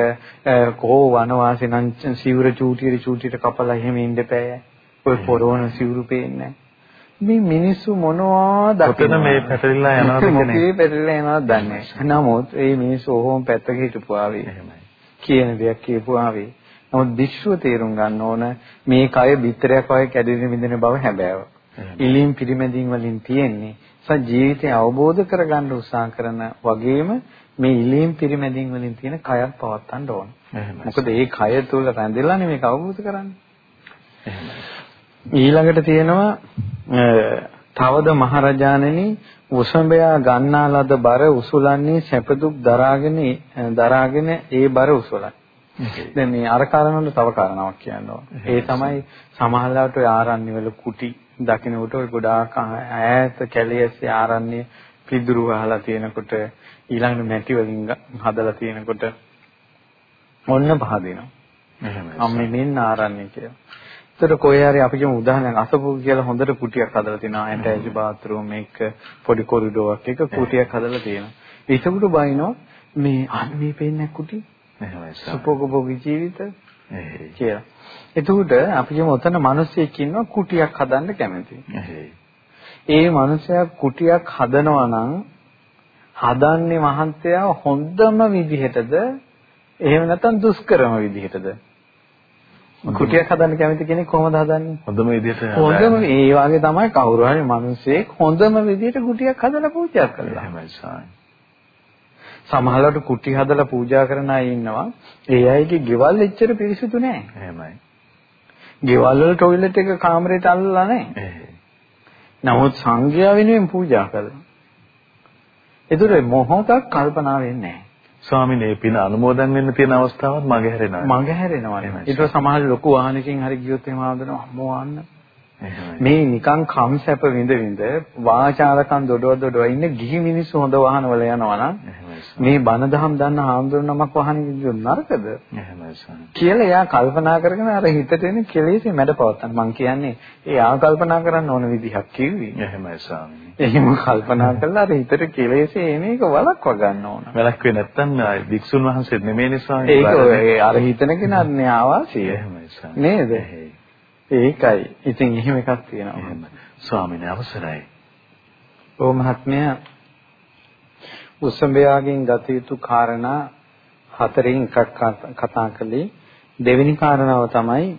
කෝ වනවාසී නම් සිවුර චූටියට චූටියට කපලා එහෙම ඉන්න බෑ. ඔය පොරවන සිවුරු පේන්නේ මේ මිනිස්සු මොනවා දකින මේ පැටලිලා යනවද කියන්නේ? මොකේ පැටලිලා යනවද දන්නේ නමුත් ඒ මිනිස්සු ඔහොම පැත්තක හිටපුවාවේ එහෙමයි. කියන දෙයක් කියපුවාවේ නමුත් විශ්ව තේරුම් ගන්න ඕන මේ කය පිටරයක් වගේ කැඩෙන විදින බව හැබෑව. ඉලිම් පිරිමැදීම් වලින් තියෙන්නේ. ස ජීවිතය අවබෝධ කරගන්න උත්සාහ කරන වගේම මේ ඉලීම් පිරිමැදීම් වලින් තියෙන කයක් පවත්තන්න ඕන. මොකද ඒ කය තුල රැඳෙලානේ මේක අවබෝධ කරන්නේ. ඊළඟට තියෙනවා තවද මහරජාණෙනි උසඹයා ගන්නා ලද බර උසුලන්නේ සැපදුක් දරාගෙන දරාගෙන ඒ බර උසුලයි. දැන් මේ අර කාරණවල තව කාරණාවක් කියනවා. ඒ තමයි සමහරවිට ඔය ආරණ්‍ය වල කුටි දකින්නකොට ඔය ගොඩාක් ඈත කැලියස්සේ ආරණ්‍ය පිදුරු වහලා තියෙනකොට ඊළඟට මැටි වලින් හදලා තියෙනකොට ඔන්න පහදිනවා. එහෙමයි. අම්මේ මෙන්න ආරණ්‍ය කියලා. ඒතර කොහේ හරි අපි කියමු උදාහරණයක් අසපු කියලා හොඳට කුටියක් හදලා තියෙනවා. ඇටැච් බාත් รู ම් එක පොඩි කොරිඩෝවක් එක කුටියක් හදලා තියෙනවා. ඒසකට බයිනෝ මේ අන්න මේ පේන්නේ කුටි. සුපෝගෝගී ජීවිත කියලා. එතකොට අපි කියමු ඔතන මිනිස්සෙක් ඉන්නවා කුටියක් හදන්න කැමති. ඒ මිනිසයා කුටියක් හදනවා නම් හදන්නේ මහන්තයා හොඳම විදිහටද එහෙම නැත්නම් දුෂ්කරම විදිහටද? කුටියක් හදන්න කැමති කෙනෙක් කොහොමද හදන්නේ? හොඳම විදිහට හොඳම ඒ වගේ තමයි කවුරු හරි මිනිස්සෙක් හොඳම විදිහට කුටියක් හදලා පූජා කරලා. එහෙමයි සායි. සමහරවිට කුටි හදලා පූජා කරන අය ඉන්නවා. ඒ අයගේ ගෙවල් එච්චර පිරිසිදු නෑ. එහෙමයි. ගෙවල් වල টয়ලට් එක කාමරේට අල්ලලා නෑ. නමුත් සංඝයා වෙනුවෙන් පූජා කළා. ඒතර මොහොතක් කල්පනා වෙන්නේ නැහැ. ස්වාමීන් මේ පින අනුමෝදන් වෙන්න තියෙන අවස්ථාවත් මගේ හැරෙනවා. මගේ හැරෙනවා. ඊට සමහර ලොකු වාහනකින් හරි ගියොත් එහෙම ආවදනවා අම්මෝ ආන්න. මේ නිකන් කම් සැප විඳ විඳ වාචාරකම් දොඩව දොඩව ඉන්න ගිහි මිනිස්සු හොඳ වාහනවල යනවා නම් මේ බණ දහම් දන්න හාමුදුරන් නමක් වාහනේ ගියොත් නරකද? කියලා එයා කල්පනා කරගෙන අර හිතට එන කෙලෙසේ මැඩ පවත්තන. මං කියන්නේ එයා කල්පනා කරන්න ඕන විදිහක් කිව්වේ. එහෙමයි ස්වාමීනි එහෙම කල්පනා කළා අර හිතට කෙලෙසේ එන එක වළක්වා ගන්න ඕන වළක්වේ නැත්තම් වික්ෂුන් වහන්සේ නෙමෙයි ස්වාමීනි ඒක අර හිතන කෙනානේ ආවාසිය එහෙමයි නේද ඒකයි. ඉතින් එහෙම එකක් තියෙනවා. එහෙම. ස්වාමීන් අවසරයි. ඕ මහත්මයා උසඹයාගෙන් ගත යුතු කාරණා හතරෙන් එකක් කතා කළේ. දෙවෙනි කාරණාව තමයි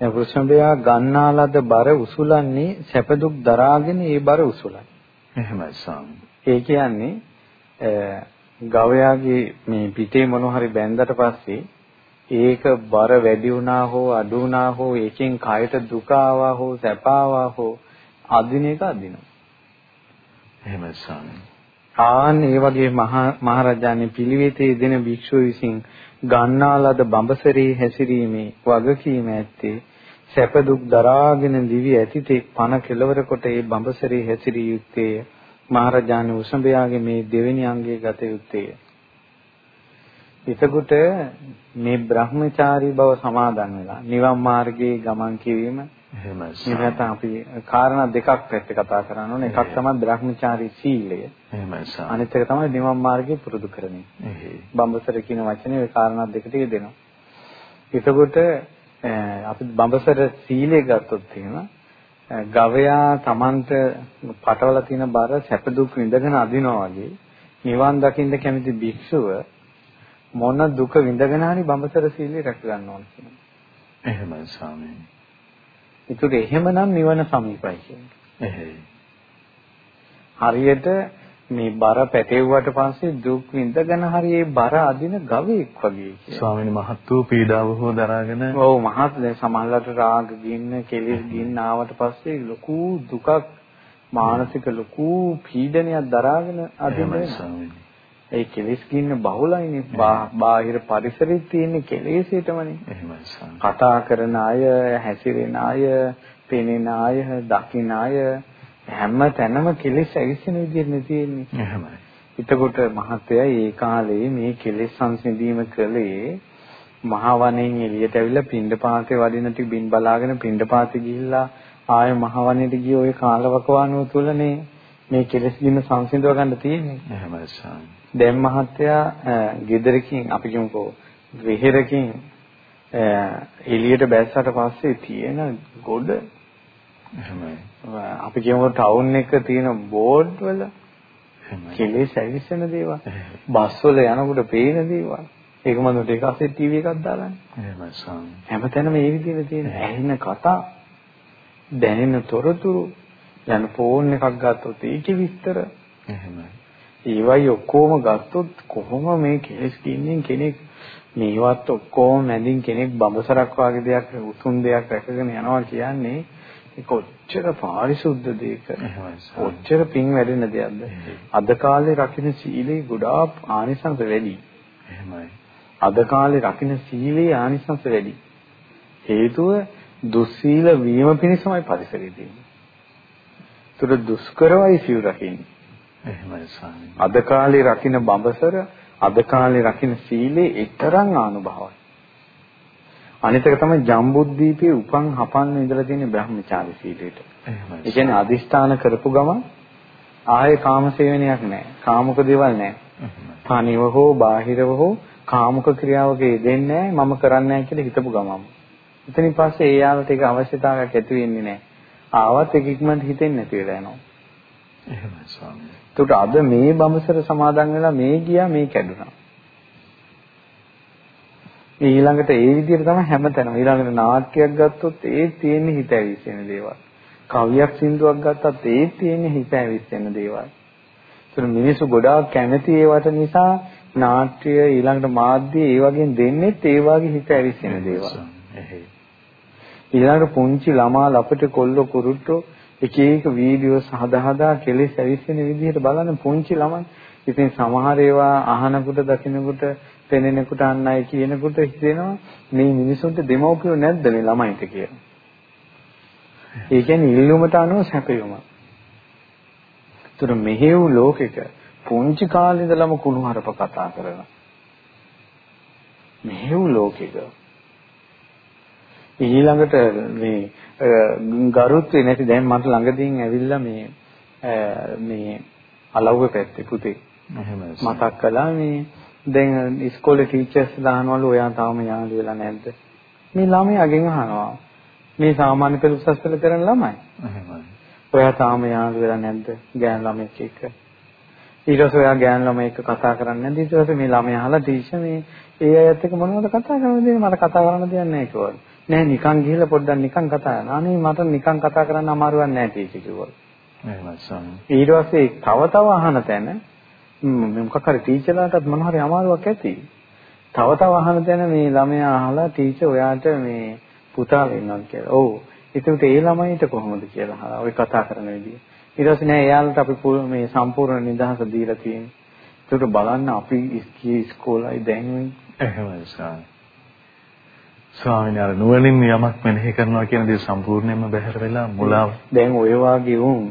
වෘෂභයා ගන්නා ලද බර උසුලන්නේ සැප දුක් දරාගෙන ඒ බර උසුලයි. එහෙමයි ස්වාමී. ඒ කියන්නේ ගවයාගේ මේ පිටේ මොන හරි බැන්දට පස්සේ ඒක බර වැඩි වුණා හෝ අඩු වුණා හෝ ඒකෙන් කයට දුක ආවා හෝ සැප ආවා හෝ අදින එක අදිනවා. එහෙමයි ස්වාමී. ආන් ඒ වගේ මහරජාණන් පිළිවෙතේ දෙන භික්ෂුව විසින් ගන්නා ලද බඹසරේ හැසිරීමේ වගකීම ඇත්තේ සැප දුක් දරාගෙන දිවි ඇතිතේ පණ කෙලවර කොට ඒ බඹසරේ හැසිරිය යුත්තේ මහරජාණන් උසඹයාගේ මේ දෙවෙනි අංගයේ ගත යුත්තේ. එතකොට මේ බ්‍රහ්මචාරී බව සමාදන් වෙලා නිවන් මාර්ගයේ ගමන් කිරීම එහෙමයි. ඉතින් අපි කාරණා දෙකක් පැත්තේ කතා කරන්න ඕනේ. එකක් තමයි බ්‍රහ්මචාරී සීලය. එහෙමයි. අනිත් එක තමයි නිවන් මාර්ගයේ පුරුදු කරන්නේ. එහෙයි. බඹසර කියන වචනේ ওই කාරණා දෙකට දෙනවා. එතකොට අපි බඹසර සීලය ගත්තොත් එහෙම ගවයා Tamanට පටවලා තියෙන බර සැප දුක් විඳගෙන අදිනවා වගේ නිවන් දකින්න කැමති භික්ෂුව මොන දුක විඳගෙන හරි බඹසර සීලය රැක ගන්න ඕන කියනවා. එහෙමයි ස්වාමීනි. ඒකට එහෙමනම් නිවන සමීපයි කියන්නේ. හරියට මේ බර පැටෙව්වට පස්සේ දුක් විඳගෙන හරි ඒ බර අදින ගවයෙක් වගේ කියලා. ස්වාමීනි මහත් වූ පීඩාව හෝ දරාගෙන ඔව් මහත් දැන් සමහරවිට රාග ගින්න කෙලෙස් ගින්න ආවට පස්සේ ලොකු දුකක් මානසික ලොකු පීඩනයක් දරාගෙන අදින ස්වාමීනි. ඒ කෙලෙස් කින්න බහුලයිනේ. බාහිර පරිසරෙත් තියෙන කෙලෙසේටමනේ. එහෙමයි කතා කරන අය, හැසිරෙන අය, පෙනෙන අය, දකින අය හැම තැනම කෙලෙස් ඇවිස්සෙන විදිහනේ තියෙන්නේ. එහෙමයි. එතකොට මහත්තයා ඒ කාලේ මේ කෙලෙස් සංසිඳීම කළේ මහා වනයෙන් එළියට ඇවිල්ලා පින්ඩපාතේ වඩින ටික බින් බලාගෙන පින්ඩපාතේ ගිහිල්ලා ආය මහා වනයේට ගිය ওই කාලවකවානුව තුලනේ මේ කෙලෙස් ගින්න සංසිඳව ගන්න තියෙන්නේ. එහෙමයි සාමි. දැන් මහත්තයා ගෙදරකින් අපි කියමුකෝ විහෙරකින් එළියට බැස්සට පස්සේ තියෙන ගොඩ එහෙමයි. අපි කියමුකෝ ටවුන් එක තියෙන බෝඩ් වල කෙලෙස් ඇවිස්සෙන දේවල්. බස් වල යනකොට පේන දේවල්. ඒක මන්ට ඒක අස්සේ ටීවී එකක් දාලානේ. එහෙමයි සාමි. හැමතැනම මේ විදිහට තියෙන ඇහෙන කතා දැනෙන තොරතුරු යන ෆෝන් එකක් ගත්තොත් ඒකේ විස්තර එහෙමයි. ඒවයි ඔක්කොම ගත්තොත් කොහොම මේ කෙලස් කින්නේ කෙනෙක් මේවත් ඔක්කොම මැදින් කෙනෙක් බඹසරක් වගේ දෙයක් උතුම් දෙයක් රැකගෙන යනවා කියන්නේ ඒක ඔච්චර පාරිශුද්ධ දෙයක. ඔච්චර පිං වැඩෙන දෙයක්ද? අද කාලේ රකින්න සීලේ ගොඩාක් ආනිසංස වැඩි. එහෙමයි. අද කාලේ රකින්න සීලේ ආනිසංස වැඩි. හේතුව දුස්සීල වීම පිණිසමයි පරිසරය තියෙන්නේ. ඒතර දුෂ්කරවයි සිව් රකින්නේ. එහෙමයි ස්වාමී. අද කාලේ රකින්න බඹසර අද කාලේ රකින්න සීලේ ඊතරම් ආනුභාවයි. අනිත් එක තමයි ජම්බුද්දීපේ උපන් හපන්න ඉඳලා තියෙන බ්‍රහ්මචාරී සීලයට. එහෙමයි. ඒ කියන්නේ අදිෂ්ඨාන කරපු ගමන් ආයේ කාමසේවනයක් නැහැ. කාමක දේවල් නැහැ. තනිව හෝ බාහිරව හෝ කාමුක ක්‍රියාවක යෙදෙන්නේ නැහැ මම කරන්නේ නැහැ කියලා හිතපු ගමම. එතනින් පස්සේ ඒ යාළුවට ඒක අවශ්‍යතාවයක් ඇති වෙන්නේ නැහැ. ආවත් ඒක ඉක්මනට හිතෙන්නේ නැති වෙලා යනවා. එහෙමයි ස්වාමී. ඒකට අද මේ බඹසර සමාදන් වෙලා මේ ගියා මේ කැඩුනා. ඊළඟට ඒ විදිහට තමයි හැමතැනම ඊළඟට නාට්‍යයක් ගත්තොත් ඒ තියෙන්නේ හිත ඇවිස්සෙන දේවල්. කවියක් සින්දුවක් ගත්තත් ඒ තියෙන්නේ හිත ඇවිස්සෙන දේවල්. ඒතර මිනිස්සු ගොඩාක් කැමති ඒවට නිසා නාට්‍ය ඊළඟට මාධ්‍ය ඒ වගේ දෙන්නෙත් ඒ වගේ හිත ඇවිස්සෙන දේවල්. ඊළඟට පුංචි ළමා ලපට කොල්ල කුරුට්ටෝ එක එක වීඩියෝ හදා හදා කෙලෙස් ඇවිස්සෙන විදිහට බලන්න පුංචි ළමයි. ඉතින් සමහර ඒවා අහනකොට දකිනකොට පෙනෙනකොට අන්න අය කියනකොට හිතෙනවා මේ මිනිසුන්ට දෙමව්පියෝ නැද්ද මේ ළමයිට කියලා. ඒ කියන්නේ ඉල්ලුමට අනුව සැපයුම. ඒතර මෙහෙව් ලෝකෙක පුංචි කාලේ ඉඳලම කුණුහරුප කතා කරනවා. මෙහෙව් ලෝකෙක ඊළඟට මේ ගරුත්වේ නැති දැන් මට ළඟදීන් ඇවිල්ලා මේ මේ අලව්ව පැත්තේ පුතේ. මතක් කළා මේ දැන් ඉස්කෝලේ ටීචර්ස් දානවලු ඔයා තාම යාළු වෙලා නැද්ද? මේ ළමයාගෙන් අහනවා. මේ සාමාන්‍ය පෙළ උසස් පෙළ කරන ළමයි. එහෙමයි. ඔයා තාම යාළු වෙලා නැද්ද? ගෑනු ළමෙක් එක්ක. ඊට පස්සේ ඔයා ගෑනු ළමයි එක්ක කතා කරන්නේ නැද්ද? ඊට පස්සේ මේ ළමයා අහලා ටීචර් මේ ඒ අයත් එක්ක මොනවද කතා කරන්නේ මට කතා කරන්න දෙයක් නැහැ කිව්වා නෑ නිකන් ගිහලා පොඩ්ඩක් නිකන් කතා කරන්න අනේ මට නිකන් කතා කරන්න අමාරුවක් නැහැ ටීචර් කිව්වා එහෙමයි ස්වාමී ඊට පස්සේ තව තව අහන තැන මොකක් හරි ටීචර්ලාටත් මොන හරි අමාරුවක් ඇති. තව තව අහන තැන මේ ළමයා අහලා ටීචර් ඔයාට මේ පුතා වෙන්නවා කියලා. ඔව්. ඒකට ඒ ළමයිට කොහොමද කියලා අහලා ඔය කතා කරන විදිය. ඊට පස්සේ නෑ එයාලට අපි මේ සම්පූර්ණ නිදහස දීලා තියෙන්නේ. ඒකට බලන්න අපි ඉස්කෝලේ දැන් එහෙමයි සාරා. ස්වාමීන් වහන්සේ නුවණින් යමක් මෙනෙහි කරනවා කියන දේ සම්පූර්ණයෙන්ම බැහැර වෙලා මුලාව. දැන් ඔය වාගේ උන්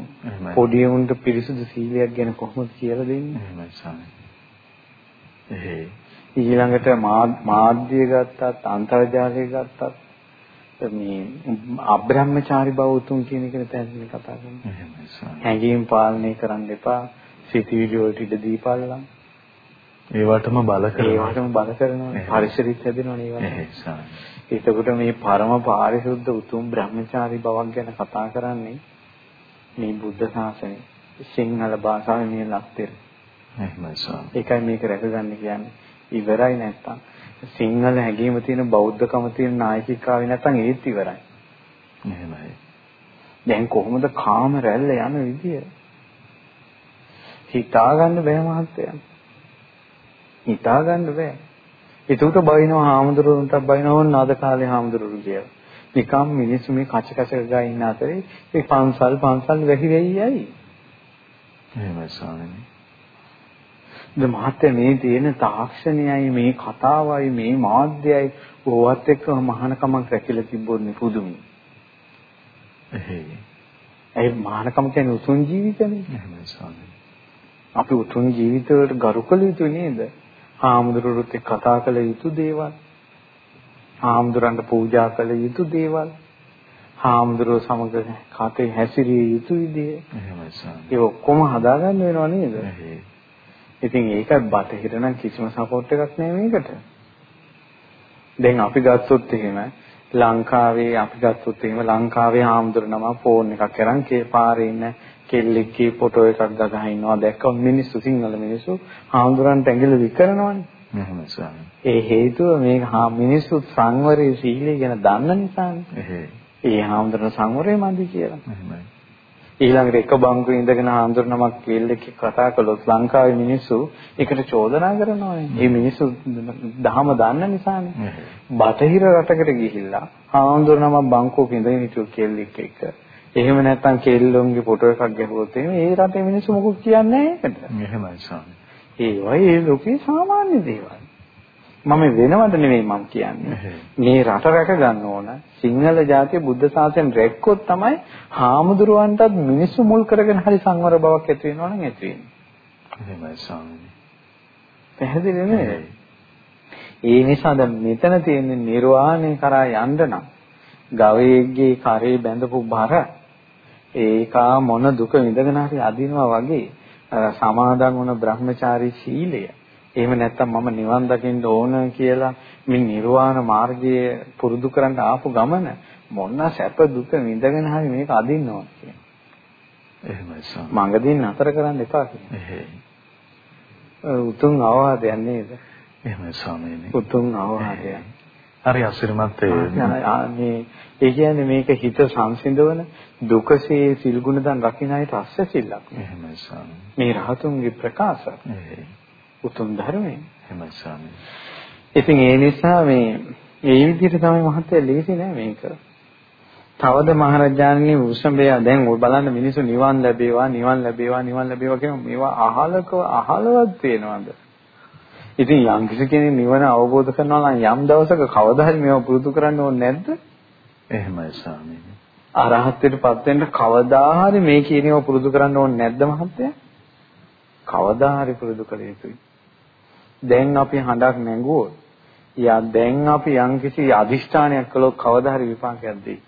පොඩි උන්ට පිරිසුදු සීලයක් ගැන කොහොමද කියලා දෙන්නේ? එහෙමයි ස්වාමීන්. ඊළඟට මාධ්‍ය ගත්තත් අන්තර්ජාලය ගත්තත් මේ අබ්‍රහ්මචාරි බව උතුම් කියන එකට පැහැදිලි කතා කරනවා. එහෙමයි ස්වාමීන්. හැඟීම් පාලනය කරන්න එපා. සිතවිලි වලට ඉඩ දීපල්ලා. ඒවටම බල කරනවා. ඒවටම බල කරනවා. පරිසරිත හැදෙනවනේ ඒවට. එහෙසයි. එතකොට මේ පරම පාරිශුද්ධ උතුම් බ්‍රහ්මචාරී බවක් ගැන කතා කරන්නේ මේ බුද්ධ ශාසනය. සිංහල භාෂාවේ මේ ලක්තර. එහෙමයි ස්වාමී. ඒකයි මේක රැකගන්න කියන්නේ. ඉවරයි නැත්තම්. සිංහල හැඟීම තියෙන බෞද්ධකම තියෙන නායකිකාවේ නැත්තම් ඒත් ඉවරයි. එහෙමයි. දැන් කොහොමද කාම රැල්ල යන විදිය? හිතාගන්න බෑ මහත්තයා. හිතාගන්න බෑ. ඒකට බයිනවා හාමුදුරුවන්ට බයිනවා ඕන අද කාලේ හාමුදුරුවෝ කියලා. නිකම් මිනිස්සු මේ කච කච ගා ඉන්න අතරේ ඒ පන්සල් පන්සල් වැහි වෙයි යයි. එහෙමයි ස්වාමීනි. ද මහත්ය මේ තියෙන තාක්ෂණයයි මේ කතාවයි මේ මාධ්‍යයයි ඕවත් එක්ක මහානකමක් රැකිලා තිබ්බොත් පුදුමයි. එහෙයි. ඒ මහානකම කියන්නේ උතුම් ජීවිතනේ. එහෙමයි ස්වාමීනි. අපි උතුම් ජීවිතවලට ගරු කළ යුතු නේද? හාමුදුරුවොත් කතා කළ යුතු දේවල්. හාමුදුරන්ට පූජා කළ යුතු දේවල්. හාමුදුරුවෝ සමග කතේ හැසිරිය යුතු විදිය. එහෙමයි සාම. ඒ ඔක්කොම හදාගන්න වෙනව නේද? ඉතින් ඒකත් බටහිර නම් කිසිම සපෝට් එකක් නෑ මේකට. දැන් අපි ගත්තොත් එහෙම ලංකාවේ අපි ගත්තොත් එහෙම ලංකාවේ හාමුදුර නම ෆෝන් එකක් අරන් කේ පාරේ ඉන්න කෙල්ලෙක්ගේ ෆොටෝ එකක් ගගහා ඉන්නවා දැක්කම මිනිස්සු සිංහල මිනිස්සු හාමුදුරන්ට ඇඟිලි විකරනවනේ. එහෙමයි ස්වාමී. ඒ හේතුව මේ මිනිස්සු සංවරයේ සීලය ගැන දන්න නිසානේ. ඒ හාමුදුරන සංවරය මදි කියලා. එහෙමයි. ඊළඟට එක බංකුවේ ඉඳගෙන හාමුදුර නමක් කෙල්ලෙක් කතා කළොත් ලංකාවේ මිනිස්සු ඒකට චෝදනා කරනවානේ. මේ මිනිස්සු දහම දන්න නිසානේ. බටහිර රටකට ගිහිල්ලා හාමුදුර නමක් බංකුවක ඉඳගෙන හිටු කෙල්ලෙක් එක්ක එහෙම නැත්නම් කෙල්ලොන්ගේ ෆොටෝ එකක් ගැහුවොත් එහෙම ඒ රටේ මිනිස්සු මොකුත් කියන්නේ නැහැ ඒකට. එහෙමයි ස්වාමී. ඒ වගේ ලෝකේ සාමාන්‍ය දේවල්. මම වෙනවද නෙවෙයි මම කියන්නේ. මේ රට රැක ගන්න ඕන. සිංහල ජාතිය බුද්ධ ශාසනය රැක්කොත් තමයි හාමුදුරුවන්ටත් මිනිස්සු මුල් කරගෙන හරි සංවර බවක් ඇති වෙනවා නම් ඇති වෙන්නේ. එහෙමයි ස්වාමී. පැහැදිලි නේද? ඒ නිසා දැන් මෙතන තියෙන නිර්වාණය කරා යන්න නම් ගවයෙක්ගේ කරේ බැඳපු බර ඒකා මොන දුක විඳගෙන හරි අදිනවා වගේ සමාදන් වුණ බ්‍රහ්මචාරී ශීලය එහෙම නැත්නම් මම නිවන් දකින්න ඕන කියලා මේ නිර්වාණ මාර්ගයේ පුරුදු කරන්න ආපු ගමන මොන සැප දුක විඳගෙන හරි මේක අදින්න ඕන කියන. එහෙමයි සම්. මඟදී නතර කරන්න එපා කියන. උතුම් අවවාදයක් නේද? එහෙමයි ස්වාමීනි. උතුම් අවවාදයක්. හරි අසිරිමත් මේ ඒ කියන්නේ මේක හිත සංසිඳවන දුකසේ සිල් ගුණ දන් රකින්න අයට අස්සසිල්ලක්. එහෙමයි ස්වාමීනි. මේ රහතුන්ගේ ප්‍රකාශ. එහෙයි. උතුම් ධර්මයේ. එහෙමයි ස්වාමීනි. ඉතින් ඒ නිසා මේ ඒ විදිහට තමයි මහත්තයා ලේසි නෑ මේක. තවද මහරජාණන්ගේ උසඹය දැන් ඔය බලන්න මිනිස්සු නිවන් ලැබේවා නිවන් ලැබේවා නිවන් ලැබේවා කියන මේවා අහලක අහලවත් වෙනවද? ඉතින් යම් කිසි කෙනෙක් නිවන අවබෝධ කරනවා නම් යම් දවසක කවදා හරි මේවා පුරුදු කරන්න ඕනේ නැද්ද? එහෙමයි ස්වාමීනි. අරහත්ත්වයටපත් වෙන්න කවදා හරි මේ කියනේව පුරුදු කරන්න ඕනේ නැද්ද මහත්තයා? කවදා හරි පුරුදු කළ යුතුයි. දැන් අපි හඬක් නැඟුවොත් යා දැන් අපි යම් කිසි අදිෂ්ඨානයක් කළොත් කවදා හරි විපාකයක් දෙයි.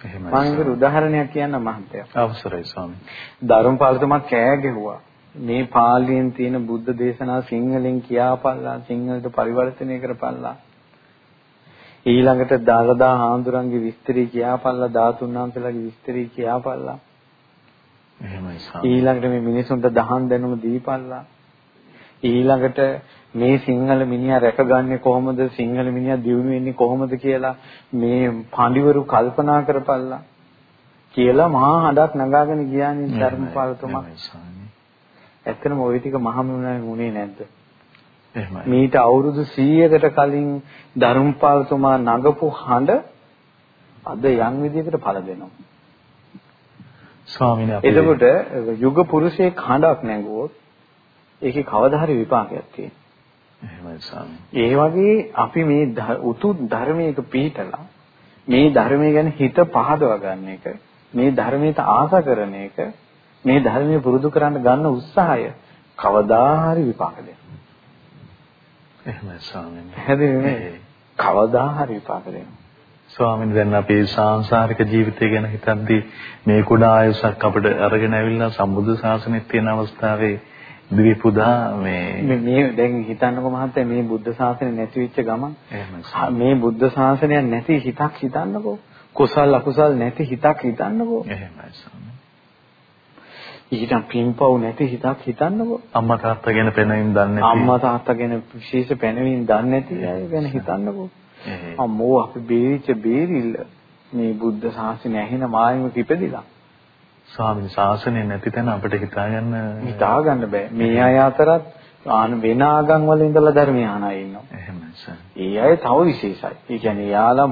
එහෙමයි. මම උදාහරණයක් කියන්න මහත්තයා. අවසරයි ස්වාමීනි. ධර්මපාලතුමා කෑ ගැහුවා. මේ පාලියෙන් තියෙන බුද්ධ දේශනා සිංහලෙන් කියාපල්ලා සිංහලට පරිවර්තනය කරපල්ලා. ඊළඟට දාලදා හාමුදුරන්ගේ විස්තරي කියාපල්ලා ධාතුන් වහන්සේලාගේ විස්තරي කියාපල්ලා. එහෙමයි ස්වාමීනි. ඊළඟට මේ මිනිසුන්ට දහම් දැනුම දීපල්ලා. ඊළඟට මේ සිංහල මිනිහා රැකගන්නේ කොහොමද සිංහල මිනිහා දියුණු වෙන්නේ කොහොමද කියලා මේ පඬිවරු කල්පනා කරපල්ලා කියලා මහා හඬක් නගාගෙන ගියානේ ධර්මපාලතුමා. ඇත්තටම ওই ටික මහමුණනේ වුණේ නැද්ද? එහෙමයි. මීට අවුරුදු 100කට කලින් ධර්මපාලතුමා නගපු හඬ අද යම් විදිහකට පළ දෙනවා. ස්වාමීනි අපි එතකොට යුග පුරුෂයෙක් හඬක් නැඟුවොත් ඒකේ කවදා හරි විපාකයක් තියෙනවා. එහෙමයි ස්වාමීනි. ඒ වගේ අපි මේ උතු ධර්මයක පිළිතලා මේ ධර්මය ගැන හිත පහදවා ගන්න එක මේ ධර්මයට ආස කරන එක මේ ධර්මයේ පුරුදු කරන්න ගන්න උත්සාහය කවදා හරි විපාක දෙනවා. එහෙමයි ස්වාමීනි. හැදෙන්නේ කවදා හරි විපාක දෙනවා. ස්වාමීනි දැන් අපේ සාංශාරික ජීවිතය ගැන හිතද්දී මේ කුඩා ආයුෂක් අපිට අරගෙන ඇවිල්ලා සම්බුද්ධ ශාසනයේ තියෙන අවස්ථාවේ දිවි පුදා මේ මේ දැන් හිතන්නකෝ මහත්තයා මේ බුද්ධ ශාසනය නැති වෙච්ච ගමන් මේ බුද්ධ ශාසනය නැති හිතක් හිතන්නකෝ කුසල් අකුසල් නැති හිතක් හිතන්නකෝ එහෙමයි ස්වාමී ඊට පින්පව් නැති හිතක් හිතන්නකෝ අම්මා තාත්තා ගැන පෙනවීම දන්නේ නැති අම්මා තාත්තා ගැන විශේෂ පෙනවීම දන්නේ නැති අය ගැන හිතන්නකෝ අම්මෝ අපි බේරිච්ච බේරිල්ල මේ බුද්ධ ශාසනය ඇහෙන මායිම කිපෙදිලා ස්වාමීන් ශාසනය නැති තැන අපිට හිතාගන්න හිතාගන්න බෑ. මේ අය අතරත් ආන වෙන ආගම් වල ඉඳලා ධර්මය අහන අය ඉන්නවා. එහෙමයි සර්. ඒ අය තව විශේෂයි. ඒ කියන්නේ යාලා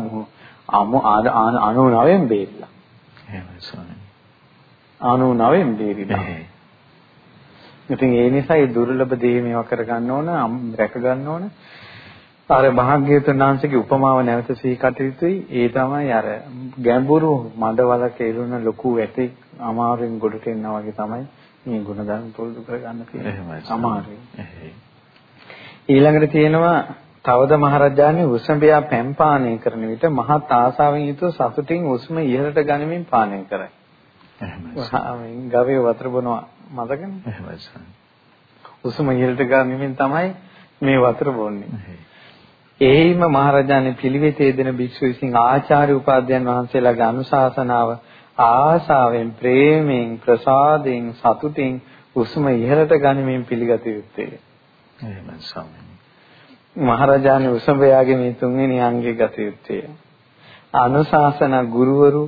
අමු 99න් බේරිලා. එහෙමයි ස්වාමීන්. 99න් බේරිලා. ඉතින් ඒ නිසා මේ දුර්ලභ දේ මේවා කරගන්න ඕන, රැක ගන්න ඕන. අර භාග්‍යවතුන් වහන්සේගේ උපමාව නැවත සිහි කටයුතුයි. ඒ තමයි අර ගැඹුරු මඩවලක එළුන ලොකු ඇටි අමාරුවෙන් ගොඩට එනවා වගේ තමයි මේ ගුණධර්ම පුරුදු කරගන්න තියෙන්නේ. අමාරුයි. ඊළඟට තියෙනවා තවද මහරජාණන් උස්මබියා පැන් පානය කරන විට මහත් ආසාවෙන් යුතුව සතුටින් උස්ම ඉහළට ගනිමින් පානය කරයි. එහෙමයි. ගවයේ වතුර බොනවා මතකනේ? එහෙමයි. උස්ම ඉහළට ගනිමින් තමයි මේ වතුර බොන්නේ. එයිම මහරජාණන් පිළිවෙතේ දෙන භික්ෂු විසින් ආචාර්ය උපාධ්‍යයන් වහන්සේලාගේ අනුශාසනාව ආසාවෙන් ප්‍රේමයෙන් ප්‍රසාදයෙන් සතුටින් උස්ම ඉහළට ගනිමින් පිළිගත යුත්තේ. එහෙමයි ස්වාමීනි. මහරජාණන් උසඹයාගේ මේ තුන්වෙනි අංගයේ ගත යුත්තේ. අනුශාසන ගුරුවරු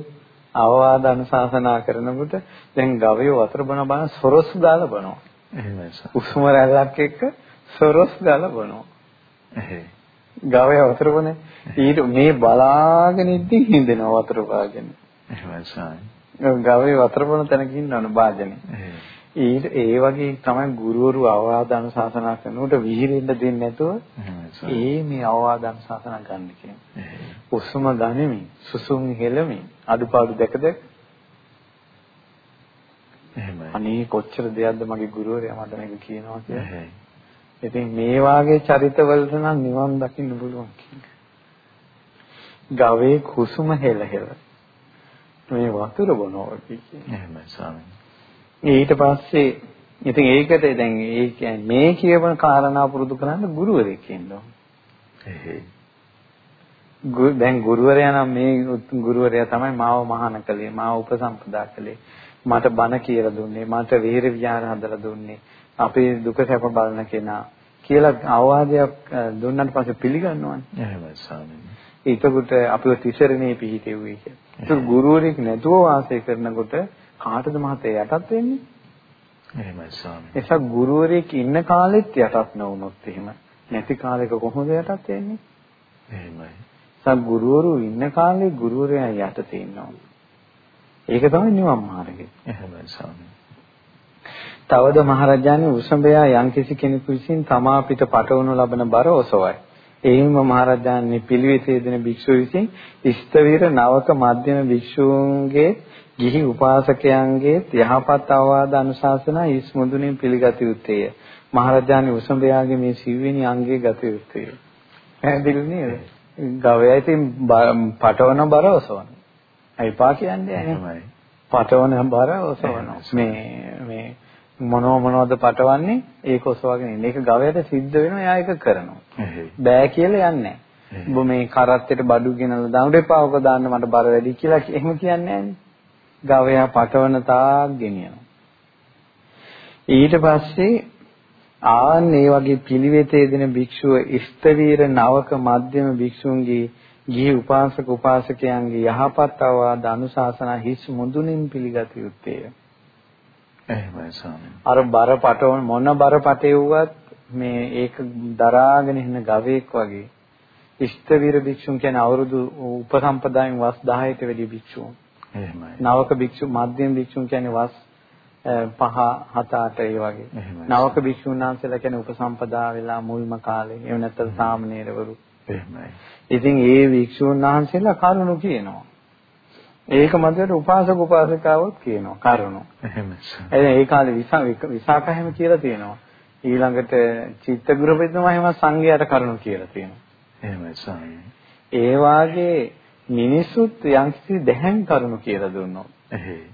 අවවාද අනුශාසනා කරනකොට දැන් ගවයෝ වතුර බන බන සොරොස් දාලා බනවා. එහෙමයි. උස්ම රැල්ලක් එක්ක සොරොස් දාලා බනවා. එහෙයි. ගවය වතුර බොනේ. ඊට මේ බලාගෙන ඉද්දි හින්දෙනවා වතුර පාගෙන. එහෙමයි සායි. ගවය වතුර බොන තැනක ඉන්නවනේ වාදනේ. ඊට ඒ වගේ තමයි ගුරුවරු අවවාද අනුශාසනා කරනකොට විහිරෙන්න දෙන්නේ නැතුව ඒ මේ අවවාද අනුශාසනා ගන්න කියන්නේ. උස්ම ගනිමින් සුසුම් හෙලමින් අඩුපාඩු දැක දැක එහෙමයි. අනේ කොච්චර දෙයක්ද මගේ ගුරුවරයා මට මේක කියනවා කියලා. ඉතින් මේ වාගේ චරිතවලට නම් නිවන් දකින්න පුළුවන් කියන්නේ. ගවේ කුසුම හෙල හෙල. මේ වතුර බොනවා කියන්නේ. එහෙමයි ස්වාමීනි. ඊට පස්සේ ඉතින් ඒකට දැන් ඒ කියන්නේ මේ කියවන කාරණා පුරුදු කරන්න ගුරුවරයෙක් ඉන්න ඕන. එහෙයි. දැන් ගුරුවරයා නම් මේ ගුරුවරයා තමයි මාව මහාන කළේ මාව උපසම්පදා කළේ මට බණ කියලා දුන්නේ මට විහෙර විහාර හදලා දුන්නේ අපේ දුක සැප බලන කෙනා කියලා අවවාදයක් දුන්නාට පස්සේ පිළිගන්නවනේ එහෙමයි ස්වාමීනි ඒතකොට අපිව තිසරණේ පිහිටෙව්වේ කියලා. ඒක ගුරුවරයෙක් නැතුව වාසය කරනකොට කාටද මහතේ යටත් වෙන්නේ? එහෙමයි ස්වාමීනි. එසක් ගුරුවරයෙක් ඉන්න කාලෙත් යටත් නොවුනොත් එහෙම නැති කාලෙක කොහොමද යටත් වෙන්නේ? එහෙමයි. සක් ගුරුවරු ඉන්න කාලේ ගුරුවරයා යටතේ ඉන්නවා. ඒක තමයි නිවන් මාර්ගය. එහෙමයි ස්වාමීනි. තවද මහරජාණන් උසඹයා යම්කිසි කෙනෙකු විසින් තමා පිට පටවනු ලබන බර ඔසවයි. එයින්ම මහරජාණන් පිළිවෙතේ දෙන භික්ෂුව විසින් ඉෂ්ඨවීර නවක මධ්‍යම භික්ෂූන්ගේ ගිහි උපාසකයන්ගේ යහපත් අවවාද අනුශාසනා හිස් මුදුනින් පිළිගත යුත්තේය. මහරජාණන් උසඹයාගේ මේ සිව්වෙනි අංගයේ ගත යුත්තේය. පැහැදිලි නේද? ගවයා ඉතින් පටවන බර ඔසවන. අයිපා කියන්නේ එහෙමයි. පටවන බර ඔසවන. මේ මේ මොනව මොනවද පටවන්නේ ඒක ඔසවගෙන ඉන්න. ඒක ගවයට සිද්ධ වෙනවා එයා ඒක කරනවා. බෑ කියලා යන්නේ නැහැ. ඔබ මේ කරත්තෙට බඩු ගෙනල්ලා දාන්න එපා. ඔක දාන්න මට බර වැඩි කියලා එහෙම කියන්නේ නැහැ. ගවයා පටවන තාක් ගෙනියනවා. ඊට පස්සේ ආන් මේ වගේ පිළිවෙතේ දෙන භික්ෂුව ඉස්තවීර නවක මධ්‍යම භික්ෂුන්ගේ ගිහි උපාසක උපාසකයන්ගේ යහපත් අවවාද අනුශාසනා හිස් මුදුනින් පිළිගත යුත්තේය. එහෙමයි ස්වාමීනි. අර බර පටවන මොන බර පටෙව්වත් මේ ඒක දරාගෙන ඉන්න ගවයෙක් වගේ ඉෂ්ඨවීර භික්ෂුන් කියන්නේ අවුරුදු උපසම්පදායෙන් වස් 10ට වැඩි භික්ෂුන්. එහෙමයි. නවක භික්ෂු මධ්‍යම භික්ෂුන් කියන්නේ වස් 5 7 8 ඒ වගේ. නවක භික්ෂුන් වහන්සේලා කියන්නේ උපසම්පදා වෙලා මුල්ම කාලේ. එහෙම නැත්නම් සාමණේරවරු. එහෙමයි. ඉතින් ඒ භික්ෂුන් වහන්සේලා කරුණු කියනවා. ඒක මතයට උපාසක උපාසිකාවොත් කියනවා කරුණු. එහෙමයි. ඒ කාලේ විසාක හැම කියලා තියෙනවා. ඊළඟට චිත්තගුරු බෙදනවා එහෙම සංඝයාට කරුණු කියලා තියෙනවා. එහෙමයි ස්වාමී. ඒ වාගේ මිනිසුත් යම්කිසි දැහැන් කරුණු කියලා දුන්නොත්. එහෙයි.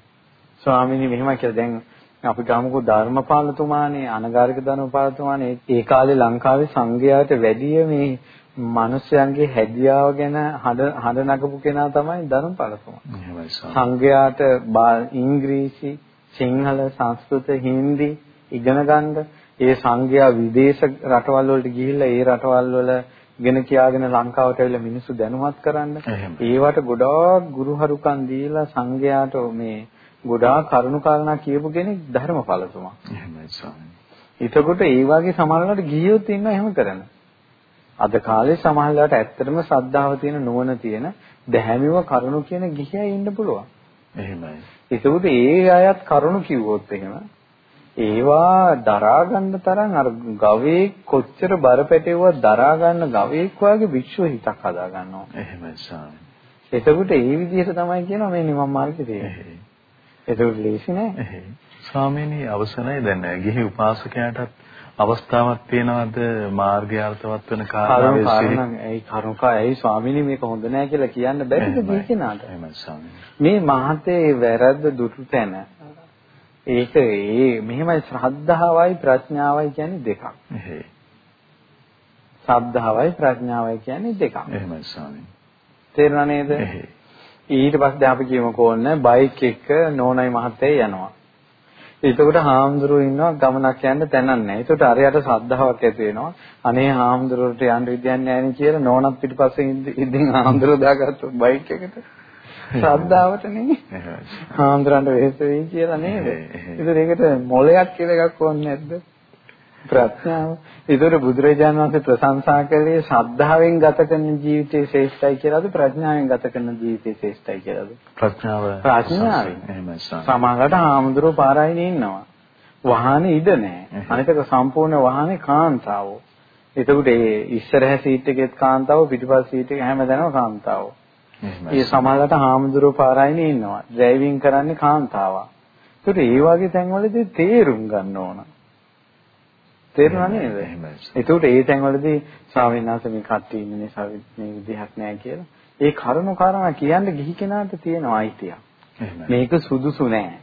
ස්වාමීනි මෙහෙම කියලා දැන් අපි ගමුකෝ ධර්මපාලතුමානේ අනගාരിക ධර්මපාලතුමානේ ඒ කාලේ ලංකාවේ සංඝයාට වැඩිය මේ මිනිස්යන්ගේ හැදියාව ගැන හඬ හඬ නගපු කෙනා තමයි ධර්මපාලතුමා. සංඝයාට ඉංග්‍රීසි, සිංහල, සංස්කෘත, හින්දි ඉගෙන ගන්න ඒ සංඝයා විදේශ රටවල් වලට ගිහිල්ලා ඒ රටවල් වල ඉගෙන කියාගෙන ලංකාවට ඇවිල්ලා මිනිස්සු දැනුවත් කරන්න. ඒවට ගොඩාක් ගුරුහරුකම් දීලා සංඝයාට මේ ගොඩාක් කරුණු කාරණා කියපු කෙනෙක් ධර්මපාලතුමා. එහෙමයි ස්වාමී. එතකොට ඒ වගේ සමහරවල්ලාට ගිහියොත් ඉන්නවා එහෙම කරන. අද කාලේ සමහරවල්ලාට ඇත්තටම ශ්‍රද්ධාව තියෙන නුවණ තියෙන දැහැමිව කරුණු කියන ගිහියයි ඉන්න පුළුවන්. එහෙමයි. එතකොට ඒ අයත් කරුණු කිව්වොත් එහෙම ඒවා දරා ගන්න තරම් අර ගවයේ කොච්චර බරපැටෙවුවත් දරා ගන්න ගවයෙක් වගේ විශ්ව හිතක් හදා ගන්නවා. එහෙමයි ස්වාමී. එතකොට ඒ විදිහට තමයි කියනවා මේ නිවන් මාර්ගය තියෙන්නේ. එතකොට ලේසි නෑ. ස්වාමීනි අවසරයි දැන් ගිහි උපාසකයාටත් අවස්ථාවක් තියෙනවද? මාර්ගය අර්ථවත් වෙන කාරණාවේ සිහි? ඒ කරුණා ඇයි ස්වාමීනි මේක හොඳ නෑ කියලා කියන්න බැරිද මේ කෙනාට? මේ මහතේ වැරද්ද දුටු තැන ඒක ඒ මෙහෙමයි ශ්‍රද්ධාවයි ප්‍රඥාවයි කියන්නේ දෙකක් එහෙයි ශ්‍රද්ධාවයි ප්‍රඥාවයි කියන්නේ දෙකක් එහෙමයි ස්වාමීනි තේරුණා නේද එහෙයි ඊට පස්සේ අපි කියමුකෝ ඔන්න බයික් එක නෝනයි මහත්තයයි යනවා. එතකොට හාමුදුරුවෝ ඉන්නවා ගමනක් යන්න තැනක් නැහැ. ඒකට අරයට ශ්‍රද්ධාවක් ඇති වෙනවා. අනේ හාමුදුරුවෝට යන්න විදියක් නැහැ නේ කියලා නෝනත් පිටිපස්සේ ඉඳින් හාමුදුරුවෝ දාගත්තු බයික් එකට. ශ්‍රද්ධාවට නෙමෙයි. හාමුදුරන්ට වෙහෙස වෙයි කියලා නේද? ඒකට ඒකට මොලයක් කියලා එකක් ඕනේ නැද්ද? ප්‍රඥාව. ඒතර බුදුරජාණන් වහන්සේ ප්‍රශංසා කළේ ශ්‍රද්ධාවෙන් ගත කරන ජීවිතේ ශ්‍රේෂ්ඨයි කියලාද ප්‍රඥාවෙන් ගත කරන ජීවිතේ ශ්‍රේෂ්ඨයි කියලාද? ප්‍රඥාව. ප්‍රඥාවෙන්. එහෙමයි සමහරකට හාමුදුරුවෝ පාරායිනේ ඉන්නවා. වාහනේ ඉඩ නැහැ. අනිතක සම්පූර්ණ වාහනේ කාන්තාවෝ. එතකොට ඒ ඉස්සරහ සීට් එකෙත් කාන්තාවෝ පිටිපස්ස සීට් එක හැමදැනම කාන්තාවෝ. ඒ සමහරකට හාමුදුරුවෝ පාරායිනේ ඉන්නවා. ඩ්‍රයිවිං කරන්නේ කාන්තාවා. ඒකට ඒ වගේ තැන්වලදී තේරුම් ගන්න ඕන. තේරුණා නේද? ඒකට ඒ තැන්වලදී ස්වාමීන් වහන්සේ මේ කට්ටිය ඉන්න නිසා මේ විදිහක් නැහැ කියලා. ඒ කරුණු කාරණා කියන්න ගිහි කෙනාට තියෙන අයිතියක්. මේක සුදුසු නෑ.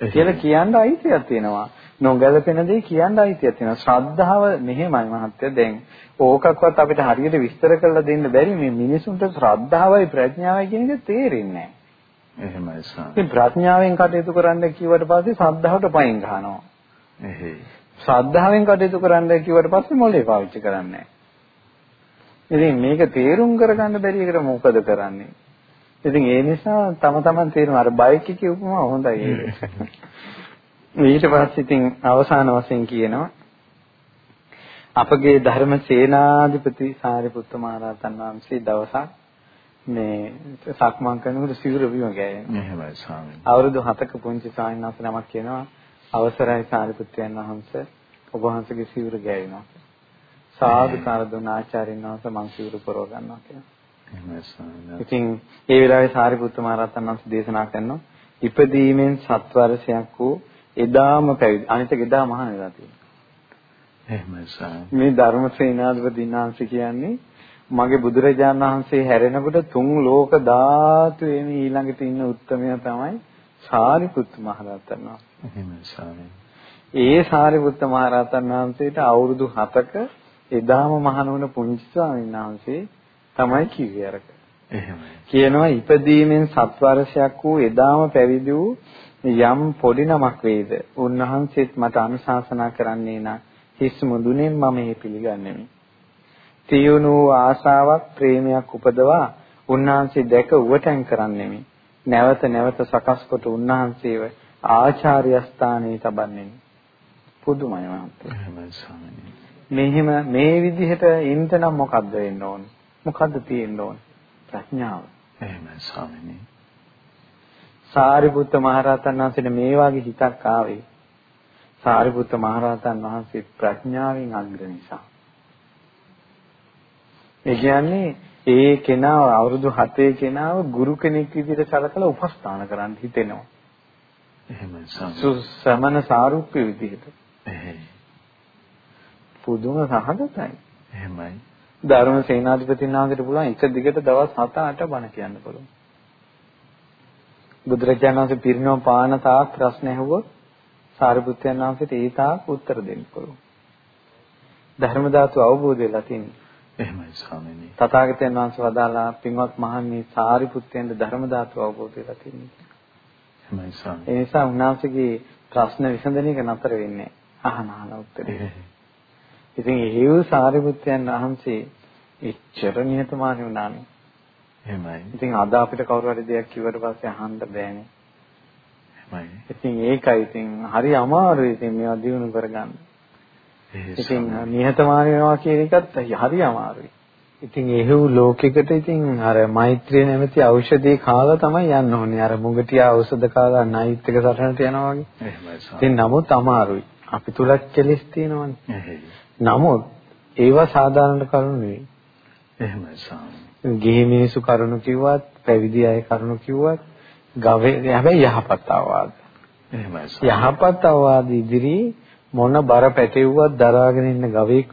කියලා කියන්න අයිතියක් තියෙනවා. නොගැලපෙන දේ කියන්න අයිතියක් තියෙනවා. ශ්‍රද්ධාව මෙහෙමයි මහත්තයා දැන් ඕකක්වත් අපිට හරියට විස්තර කරලා දෙන්න බැරි මේ මිනිසුන්ට ශ්‍රද්ධාවයි ප්‍රඥාවයි කියන එක තේරෙන්නේ නැහැ. එහෙමයි සාම. ඉතින් ප්‍රඥාවෙන් කටයුතු කරන්න කිව්වට පස්සේ ශ්‍රද්ධාවට පයින් ගහනවා. එහෙයි. ශ්‍රද්ධාවෙන් කටයුතු කරන්න කිව්වට පස්සේ මොලේ පාවිච්චි කරන්නේ ඉතින් මේක තේරුම් කරගන්න බැරි එකට මොකද කරන්නේ? ඉතින් ඒ නිසා තම තමන් තේරුම් අර බයික් එකේ උපමාව හොඳයි ඒක. ඊට පස්සේ ඉතින් අවසාන වශයෙන් කියනවා අපගේ ධර්ම සේනාධිපති සාරිපුත්ත මහරහතන් වහන්සේ දවසක් මේ සක්මන් කරනකොට සිවුර බිම ගෑවෙනවා. එහෙමයි ස්වාමීනි. අවුරුදු 7ක පුංචි ස්වාමීන් වහන්සේ නමක් කියනවා අවසරයි සාරිපුත්‍රයන් වහන්සේ ඔබ වහන්සේගේ සිවුර ගෑවෙනවා. සාදුකාර දුන ආචාර්යන් වහන්සේ මං සිවුර පරව ගන්නවා කියලා. එහෙමයි ස්වාමීනි. ඉතින් ඒ වෙලාවේ සාරිපුත්ත මහරහතන් වහන්සේ දේශනා කරනවා ඉපදීමෙන් සත් වර්ෂයක් වූ එදාම පැවිදි අනිත් එදා මහාන වෙලා තියෙනවා. එහෙමයි සාරා. මේ ධර්ම සේනාධිපතිනාංශ කියන්නේ මගේ බුදුරජාණන් වහන්සේ හැරෙනකොට තුන් ලෝක ධාතුවේම ඊළඟට ඉන්න උත්තරමයා තමයි සාරිපුත්ත මහරහතන් වහන්සේ. එහෙමයි සාරා. ඒ සාරිපුත්ත මහරහතන් වහන්සේට අවුරුදු 7ක එදාම මහණ වුණ පුංචි ස්වාමීන් වහන්සේ තමයි කිව්වේ අරක. එහෙමයි. කියනවා ඉපදීමෙන් සත් වර්ෂයක් වූ එදාම පැවිදි වූ යම් පොඩි නමක් වේද උන්වහන්සේත් මට අනුශාසනා කරන්නේ නම් හිස් මුදුනෙන් මම මේ පිළිගන්නෙමි. තියුණු ආශාවක් ප්‍රේමයක් උපදවා උන්වහන්සේ දැක උවටන් කරන්නෙමි. නැවත නැවත සකස් කොට උන්වහන්සේව ආචාර්ය ස්ථානයේ තබන්නෙමි. පුදුමයි මහත්තයා. මෙහෙම මේ විදිහට ඉන්න නම් මොකද්ද වෙන්න ඕන? මොකද්ද තියෙන්න ඕන? ප්‍රඥාව. එහෙමයි ස්වාමීනි. සාරිපුත්ත මහරහතන් වහන්සේට මේ වගේ හිතක් ආවේ සාරිපුත්ත මහරහතන් වහන්සේ ප්‍රඥාවෙන් අග්‍ර නිසා. ඒ කියන්නේ ඒ කෙනාව අවුරුදු 7 කෙනාව ගුරු කෙනෙක් විදිහට සලකලා උපස්ථාන කරන්න හිතෙනවා. එහෙමයි සමන සාරුප්‍ය විදිහට. පුදුම සහගතයි. එහෙමයි. ධර්ම සේනාධිපතින් වහන්සේට පුළුවන් එක දිගට දවස් 7-8 බණ කියන්න පුළුවන්. බුදුරජාණන් වහන්සේ පිරිනොම් පාන තාක් ප්‍රශ්න ඇහුවොත් සාරිපුත්යන් වහන්සේට ඒ තාක් උත්තර දෙන්න පුළුවන්. ධර්ම ධාතු අවබෝධ වෙලා තියෙනවා. එහෙමයි ස්වාමීනි. තථාගතයන් වහන්සේ වදාලා පින්වත් මහන්නේ සාරිපුත්යන්ට ධර්ම ධාතු අවබෝධ වෙලා තියෙනවා. එහෙමයි ස්වාමීනි. ඒ නිසා උන්වහන්සේගේ ප්‍රශ්න විසඳන එක නතර වෙන්නේ අහන අහන උත්තරේ. ඉතින් හේව සාරිපුත්යන් වහන්සේ එච්චර නිහතමානී වුණානේ. එහෙමයි. ඉතින් අද අපිට කවුරු හරි දෙයක් කිව්වට පස්සේ අහන්න බෑනේ. එහෙමයි. ඉතින් ඒකයි ඉතින් හරි අමාරුයි ඉතින් මේවා දිනු කරගන්න. ඉතින් නිහතමානී වෙනවා කියන එකත් හරි අමාරුයි. ඉතින් එහෙව් ලෝකෙකට ඉතින් අර මෛත්‍රිය නැමැති ඖෂධේ කාලා තමයි යන්න ඕනේ. අර මුගටිය ඖෂධ කාලා නයිත් එක සටනට යනවා වගේ. එහෙමයි. ඉතින් නමුත් අමාරුයි. අපි තුලත් කෙලස් තියෙනවනේ. නමුත් ඒවා සාධාරණ කරුණු නෙවෙයි. එහෙමයි සාමි. ගිහි මිනිසු කරුණු කිව්වත්, පැවිදි අය කරුණු කිව්වත් ගවේ හැබැයි යහපත් අවවාද. එහෙමයි. යහපත් අවවාද ඉදිරි මොන බර පැටෙව්වත් දරාගෙන ඉන්න ගවයෙක්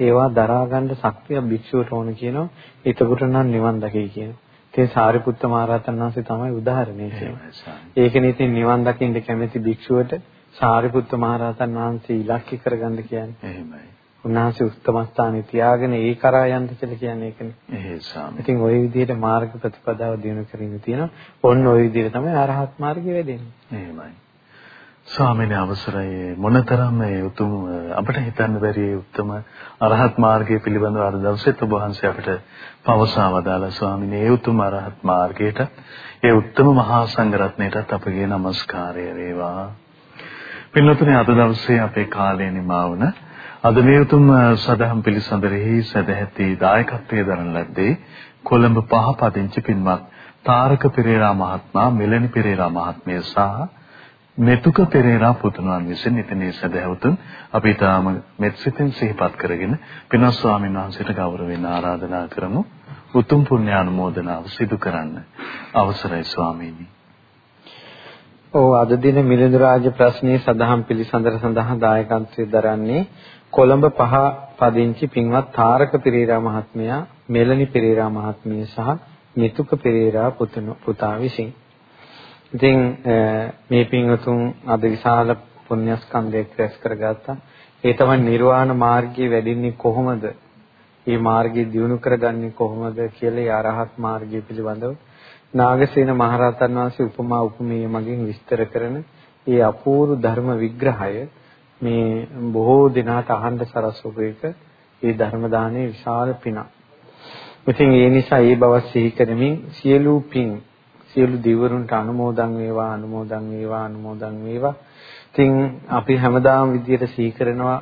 ඒවා දරා ගන්න ශක්තිය භික්ෂුවට ඕන කියනවා. එතකොට නම් නිවන් දකේ කියනවා. ඉතින් සාරිපුත්ත මහරහතන් වහන්සේ තමයි උදාහරණය කියන්නේ. ඒකනේ ඉතින් නිවන් දකින්න කැමති භික්ෂුවට සාරිපුත්ත මහරහතන් වහන්සේ ඉලක්ක කරගන්න කියන්නේ. එහෙමයි. උන්වහන්සේ උත්තම ස්ථානයේ තියාගෙන ඒ කරා යන්න කියලා කියන්නේ ඒකනේ. එහෙයි ස්වාමී. ඉතින් ওই විදිහට මාර්ග ප්‍රතිපදාව දිනු කරින්න තියෙනවා. ඔන්න ওই විදිහට තමයි අරහත් මාර්ගය වෙදෙන්නේ. එහෙමයි. ස්වාමීන් අවසරයි මොනතරම් මේ උතුම් අපිට හිතන්න බැරි උතුම් අරහත් මාර්ගය පිළිබඳව අර දවසෙත් ඔබ වහන්සේ අපිට පවසවදාලා ස්වාමීන් ඒ උතුම් අරහත් මාර්ගයට ඒ උතුම් මහා සංඝරත්නයටත් අපගේ নমස්කාරය වේවා. පින්නතුනේ අද දවසේ අපේ කාලය නිමා වුණා. අද මේ උතුම් සදහම් පිළිසඳරෙහි සදැහැති දායකත්වයේ දරන ලද්දේ කොළඹ පහ පදිංචි පින්වත් තාරක පෙරේරා මහත්මයා මෙලනි පෙරේරා මහත්මිය සහ මෙතුක පෙරේරා පුතුණන් විසින් ඉතිනේ සදැවතුන් අපි තාම මෙත්සිතින් සිහිපත් කරගෙන පින්වත් ස්වාමීන් වහන්සේට ගෞරවයෙන් ආරාධනා කරමු. උතුම් පුණ්‍යානුමෝදනාව සිදු කරන්න. අවසරයි ස්වාමීනි. ඔව් අද දින මිලිඳු රාජ ප්‍රශ්නයේ සදහම් පිළිසඳර සඳහා දායකත්වයේ දරන්නේ කොළඹ පහ පදිංචි පින්වත් තාරක පෙරේරා මහත්මයා මෙලනි පෙරේරා මහත්මිය සහ මිතුක පෙරේරා පුතා විසින් ඉතින් මේ පින්වතුන් අද විශාල පුණ්‍යස්කන්ධයක් රැස් කරගත්තා. ඒ තමයි නිර්වාණ මාර්ගයේ වැඩින්නේ කොහොමද? මේ මාර්ගය දියුණු කරගන්නේ කොහොමද කියලා ඒ අරහත් මාර්ගය පිළිබඳව නාගසේන මහරහතන් වහන්සේ උපමා උපමේය මගින් විස්තර කරන ඒ අපූර්ව ධර්ම විග්‍රහය මේ බොහෝ දිනාට අහන්න සරසවපු එක ඒ ධර්ම දානයේ විශාල පිනක්. ඉතින් ඒ නිසා ඒ බව සිහි කරමින් සියලු පින් සියලු දිවරුන්ට අනුමෝදන් වේවා අනුමෝදන් වේවා අනුමෝදන් වේවා. ඉතින් අපි හැමදාම විදියට සිහි කරනවා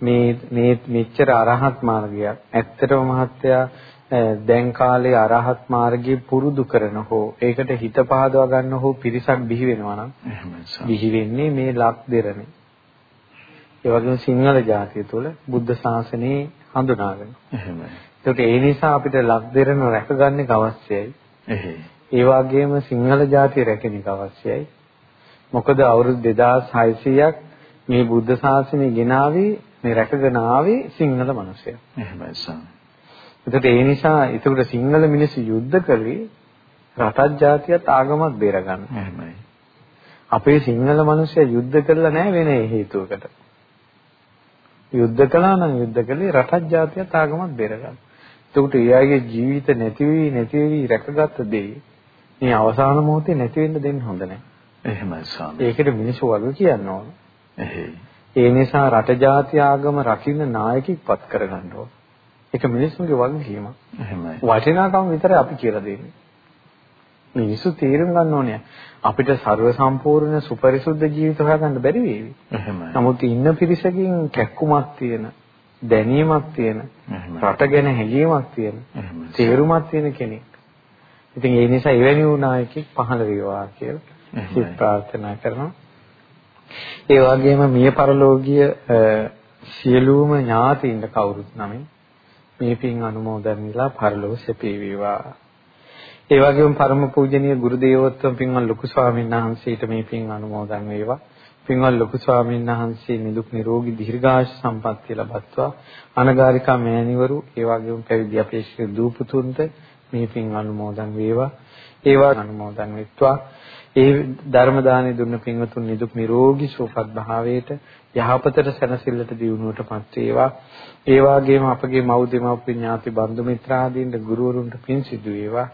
මේ මේ මෙච්චර අරහත් මාර්ගයක්. ඇත්තටම මහත්තයා දැන් කාලේ අරහත් මාර්ගයේ පුරුදු කරන හෝ ඒකට හිත පහදවා ගන්න හෝ පිරිසක් බිහි වෙනවා නම් බිහි වෙන්නේ මේ ලක් දෙරනේ. ඒ වගේම සිංහල ජාතිය තුළ බුද්ධ ශාසනයේ හඳුනාගෙන. එහෙමයි. ඒකට ඒ නිසා අපිට ලක් දෙරන රැකගන්න අවශ්‍යයි. එහෙයි. ඒ වගේම සිංහල ජාතිය රැකෙන එක අවශ්‍යයි. මොකද අවුරුදු 2600ක් මේ බුද්ධ ශාසනය ගෙනාවේ මේ රැකගෙන ආවේ සිංහල මිනිස්සයා. එහෙමයි සම්. ඒකට ඒ නිසා ඒකට සිංහල මිනිස්සු යුද්ධ කළේ රටත් ජාතියත් ආගමත් බේරගන්න. එහෙමයි. අපේ සිංහල මිනිස්සයා යුද්ධ කළා නෑ වෙන හේතුවකට. යුද්ධ කළා නම් යුද්ධ කළේ රටත් ජාතියත් ආගමත් බේරගන්න. එතකොට එයාගේ ජීවිත නැති වෙවි නැති වෙවි රැකගත්ත දේ මේ අවසාන මොහොතේ නැති වෙන්න දෙන්න හොඳ නැහැ. එහෙමයි ස්වාමී. ඒකට මිනිස්සු වගේ කියන්න ඕන. ඒ නිසා රට ජාති ආගම රකින්න නායකයෙක් පත් කරගන්න ඕන. ඒක මිනිස්සුන්ගේ වගකීමක්. එහෙමයි. වටිනාකම විතරයි අපි කියලා දෙන්නේ. මිනිස්සු තේරුම් ගන්න ඕනේ අපිට ਸਰව සම්පූර්ණ සුපරිසුද්ධ ජීවිත හොයාගන්න බැරි වේවි. එහෙමයි. නමුත් ඉන්න පිරිසකින් කැක්කුමක් තියෙන, දැනීමක් තියෙන, රට ගැන හැඟීමක් තියෙන, තේරුමක් තියෙන කෙනෙක්. ඉතින් ඒ නිසා එවැනි වූ නායකයෙක් පහළ වේවා කියලා සිත ප්‍රාර්ථනා කරනවා. ඒ වගේම මිය පරලෝකීය සියලුම ඥාතීන්ට කවුරුත් නමින් මේ පින් අනුමෝදන් වෙලා පරලෝක සැපී වේවා. ඒ වගේම පරම පූජනීය ගුරු දේවෝත්තම පින්වත් ලොකු ස්වාමීන් වහන්සේට මේ පින් අනුමෝදන් වේවා. පින්වත් ලොකු ස්වාමීන් වහන්සේ නිදුක් නිරෝගී දීර්ඝායුෂ සම්පන්නිය ලබත්වා අනගාരികා මෑණිවරු ඒ වගේම පැවිදි අපේක්ෂිත දූපුතුන්ට මේ පින් අනුමෝදන් වේවා. ඒවා අනුමෝදන් වෙත්වා. ඒ ධර්ම දානෙ දුන්න පින්වතුන් නිදුක් නිරෝගී සුවපත් භාවයට යහපතට සැනසෙල්ලට දියුණුවටපත් වේවා. ඒ වගේම අපගේ මව් දෙමව්පිය ඥාති බන්දු මිත්‍රාදීන්ට ගුරුවරුන්ට පින් සිදු වේවා.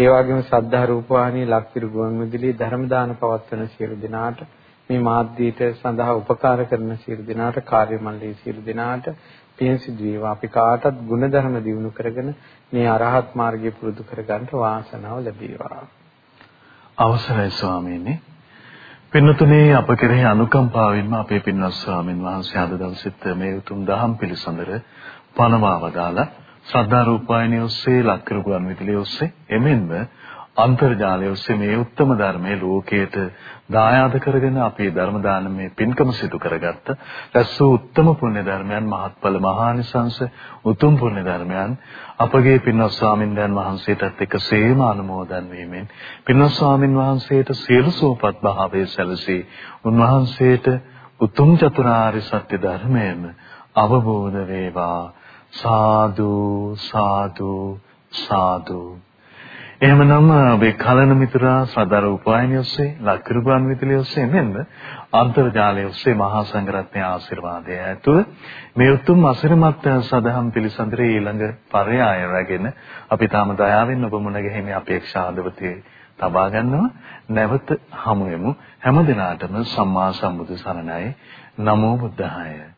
ඒ වගේම සද්ධා රූපවාහිනී ලක්තිරු ගුවන්විදුලි ධර්ම දාන පවත්වන සියලු දෙනාට මේ මාධ්‍යයට සඳහා උපකාර කරන සියලු දෙනාට කාර්ය මණ්ඩලයේ සියලු දෙනාට පින් සිදු වේවා. අපි කාටත් ගුණධර්ම දිනු කරගෙන මේ අරහත් මාර්ගය පුරුදු කරගන්න වාසනාව ලැබේවා. අවසරයි ස්වාමීනි. පින්නතුනේ අප කෙරෙහි අනුකම්පාවෙන්ම අපේ පින්වත් ස්වාමින් වහන්සේ අද දවසෙත් මේ උතුම් දහම් පිළිසඳර පනවා වදාලා ශ්‍රද්ධා රූපాయనిය ඔස්සේ ලක්කරු ගුවන් විදුලිය ඔස්සේ. එමෙන්ම අන්තර්ජාලය ඔස්සේ මේ උත්තම ධර්මයේ ලෝකයට දායාද කරගෙන අපේ ධර්ම දානමේ පින්කම සිදු කරගත්ත රැස්සූ උත්තම පුණ්‍ය ධර්මයන් මහත්ඵල මහානිසංස උතුම් පුණ්‍ය ධර්මයන් අපගේ පින්වත් ස්වාමින්දයන් වහන්සේටත් එක්ක සේම අනුමෝදන් වීමෙන් පින්වත් ස්වාමින් වහන්සේට සියලු සෝපත් භාවයේ සැලසී උන්වහන්සේට උතුම් චතුරාර්ය සත්‍ය ධර්මයම අවබෝධ වේවා. සාදු සාදු සාදු. එහෙමනම් ඔබේ කලන මිතුරා සදර උපායනිය ඔස්සේ ලක්කරුගාන් විදුලිය ඔස්සේ මෙන්න අන්තර්ජාලය ඔස්සේ මහා සංඝරත්නයේ ආශිර්වාදය ඇතුව මේ උතුම් අසිරමත් සදහම් පිළිසඳරේ ඊළඟ පරයාය රැගෙන අපි තාම දයාවෙන් ඔබ මුණ ගැහිමේ අපේක්ෂා අදවතේ තබා ගන්නවා. නැවත හමු වෙමු. හැම දිනාටම සම්මා සම්බුදු සරණයි. නමෝ බුද්ධාය.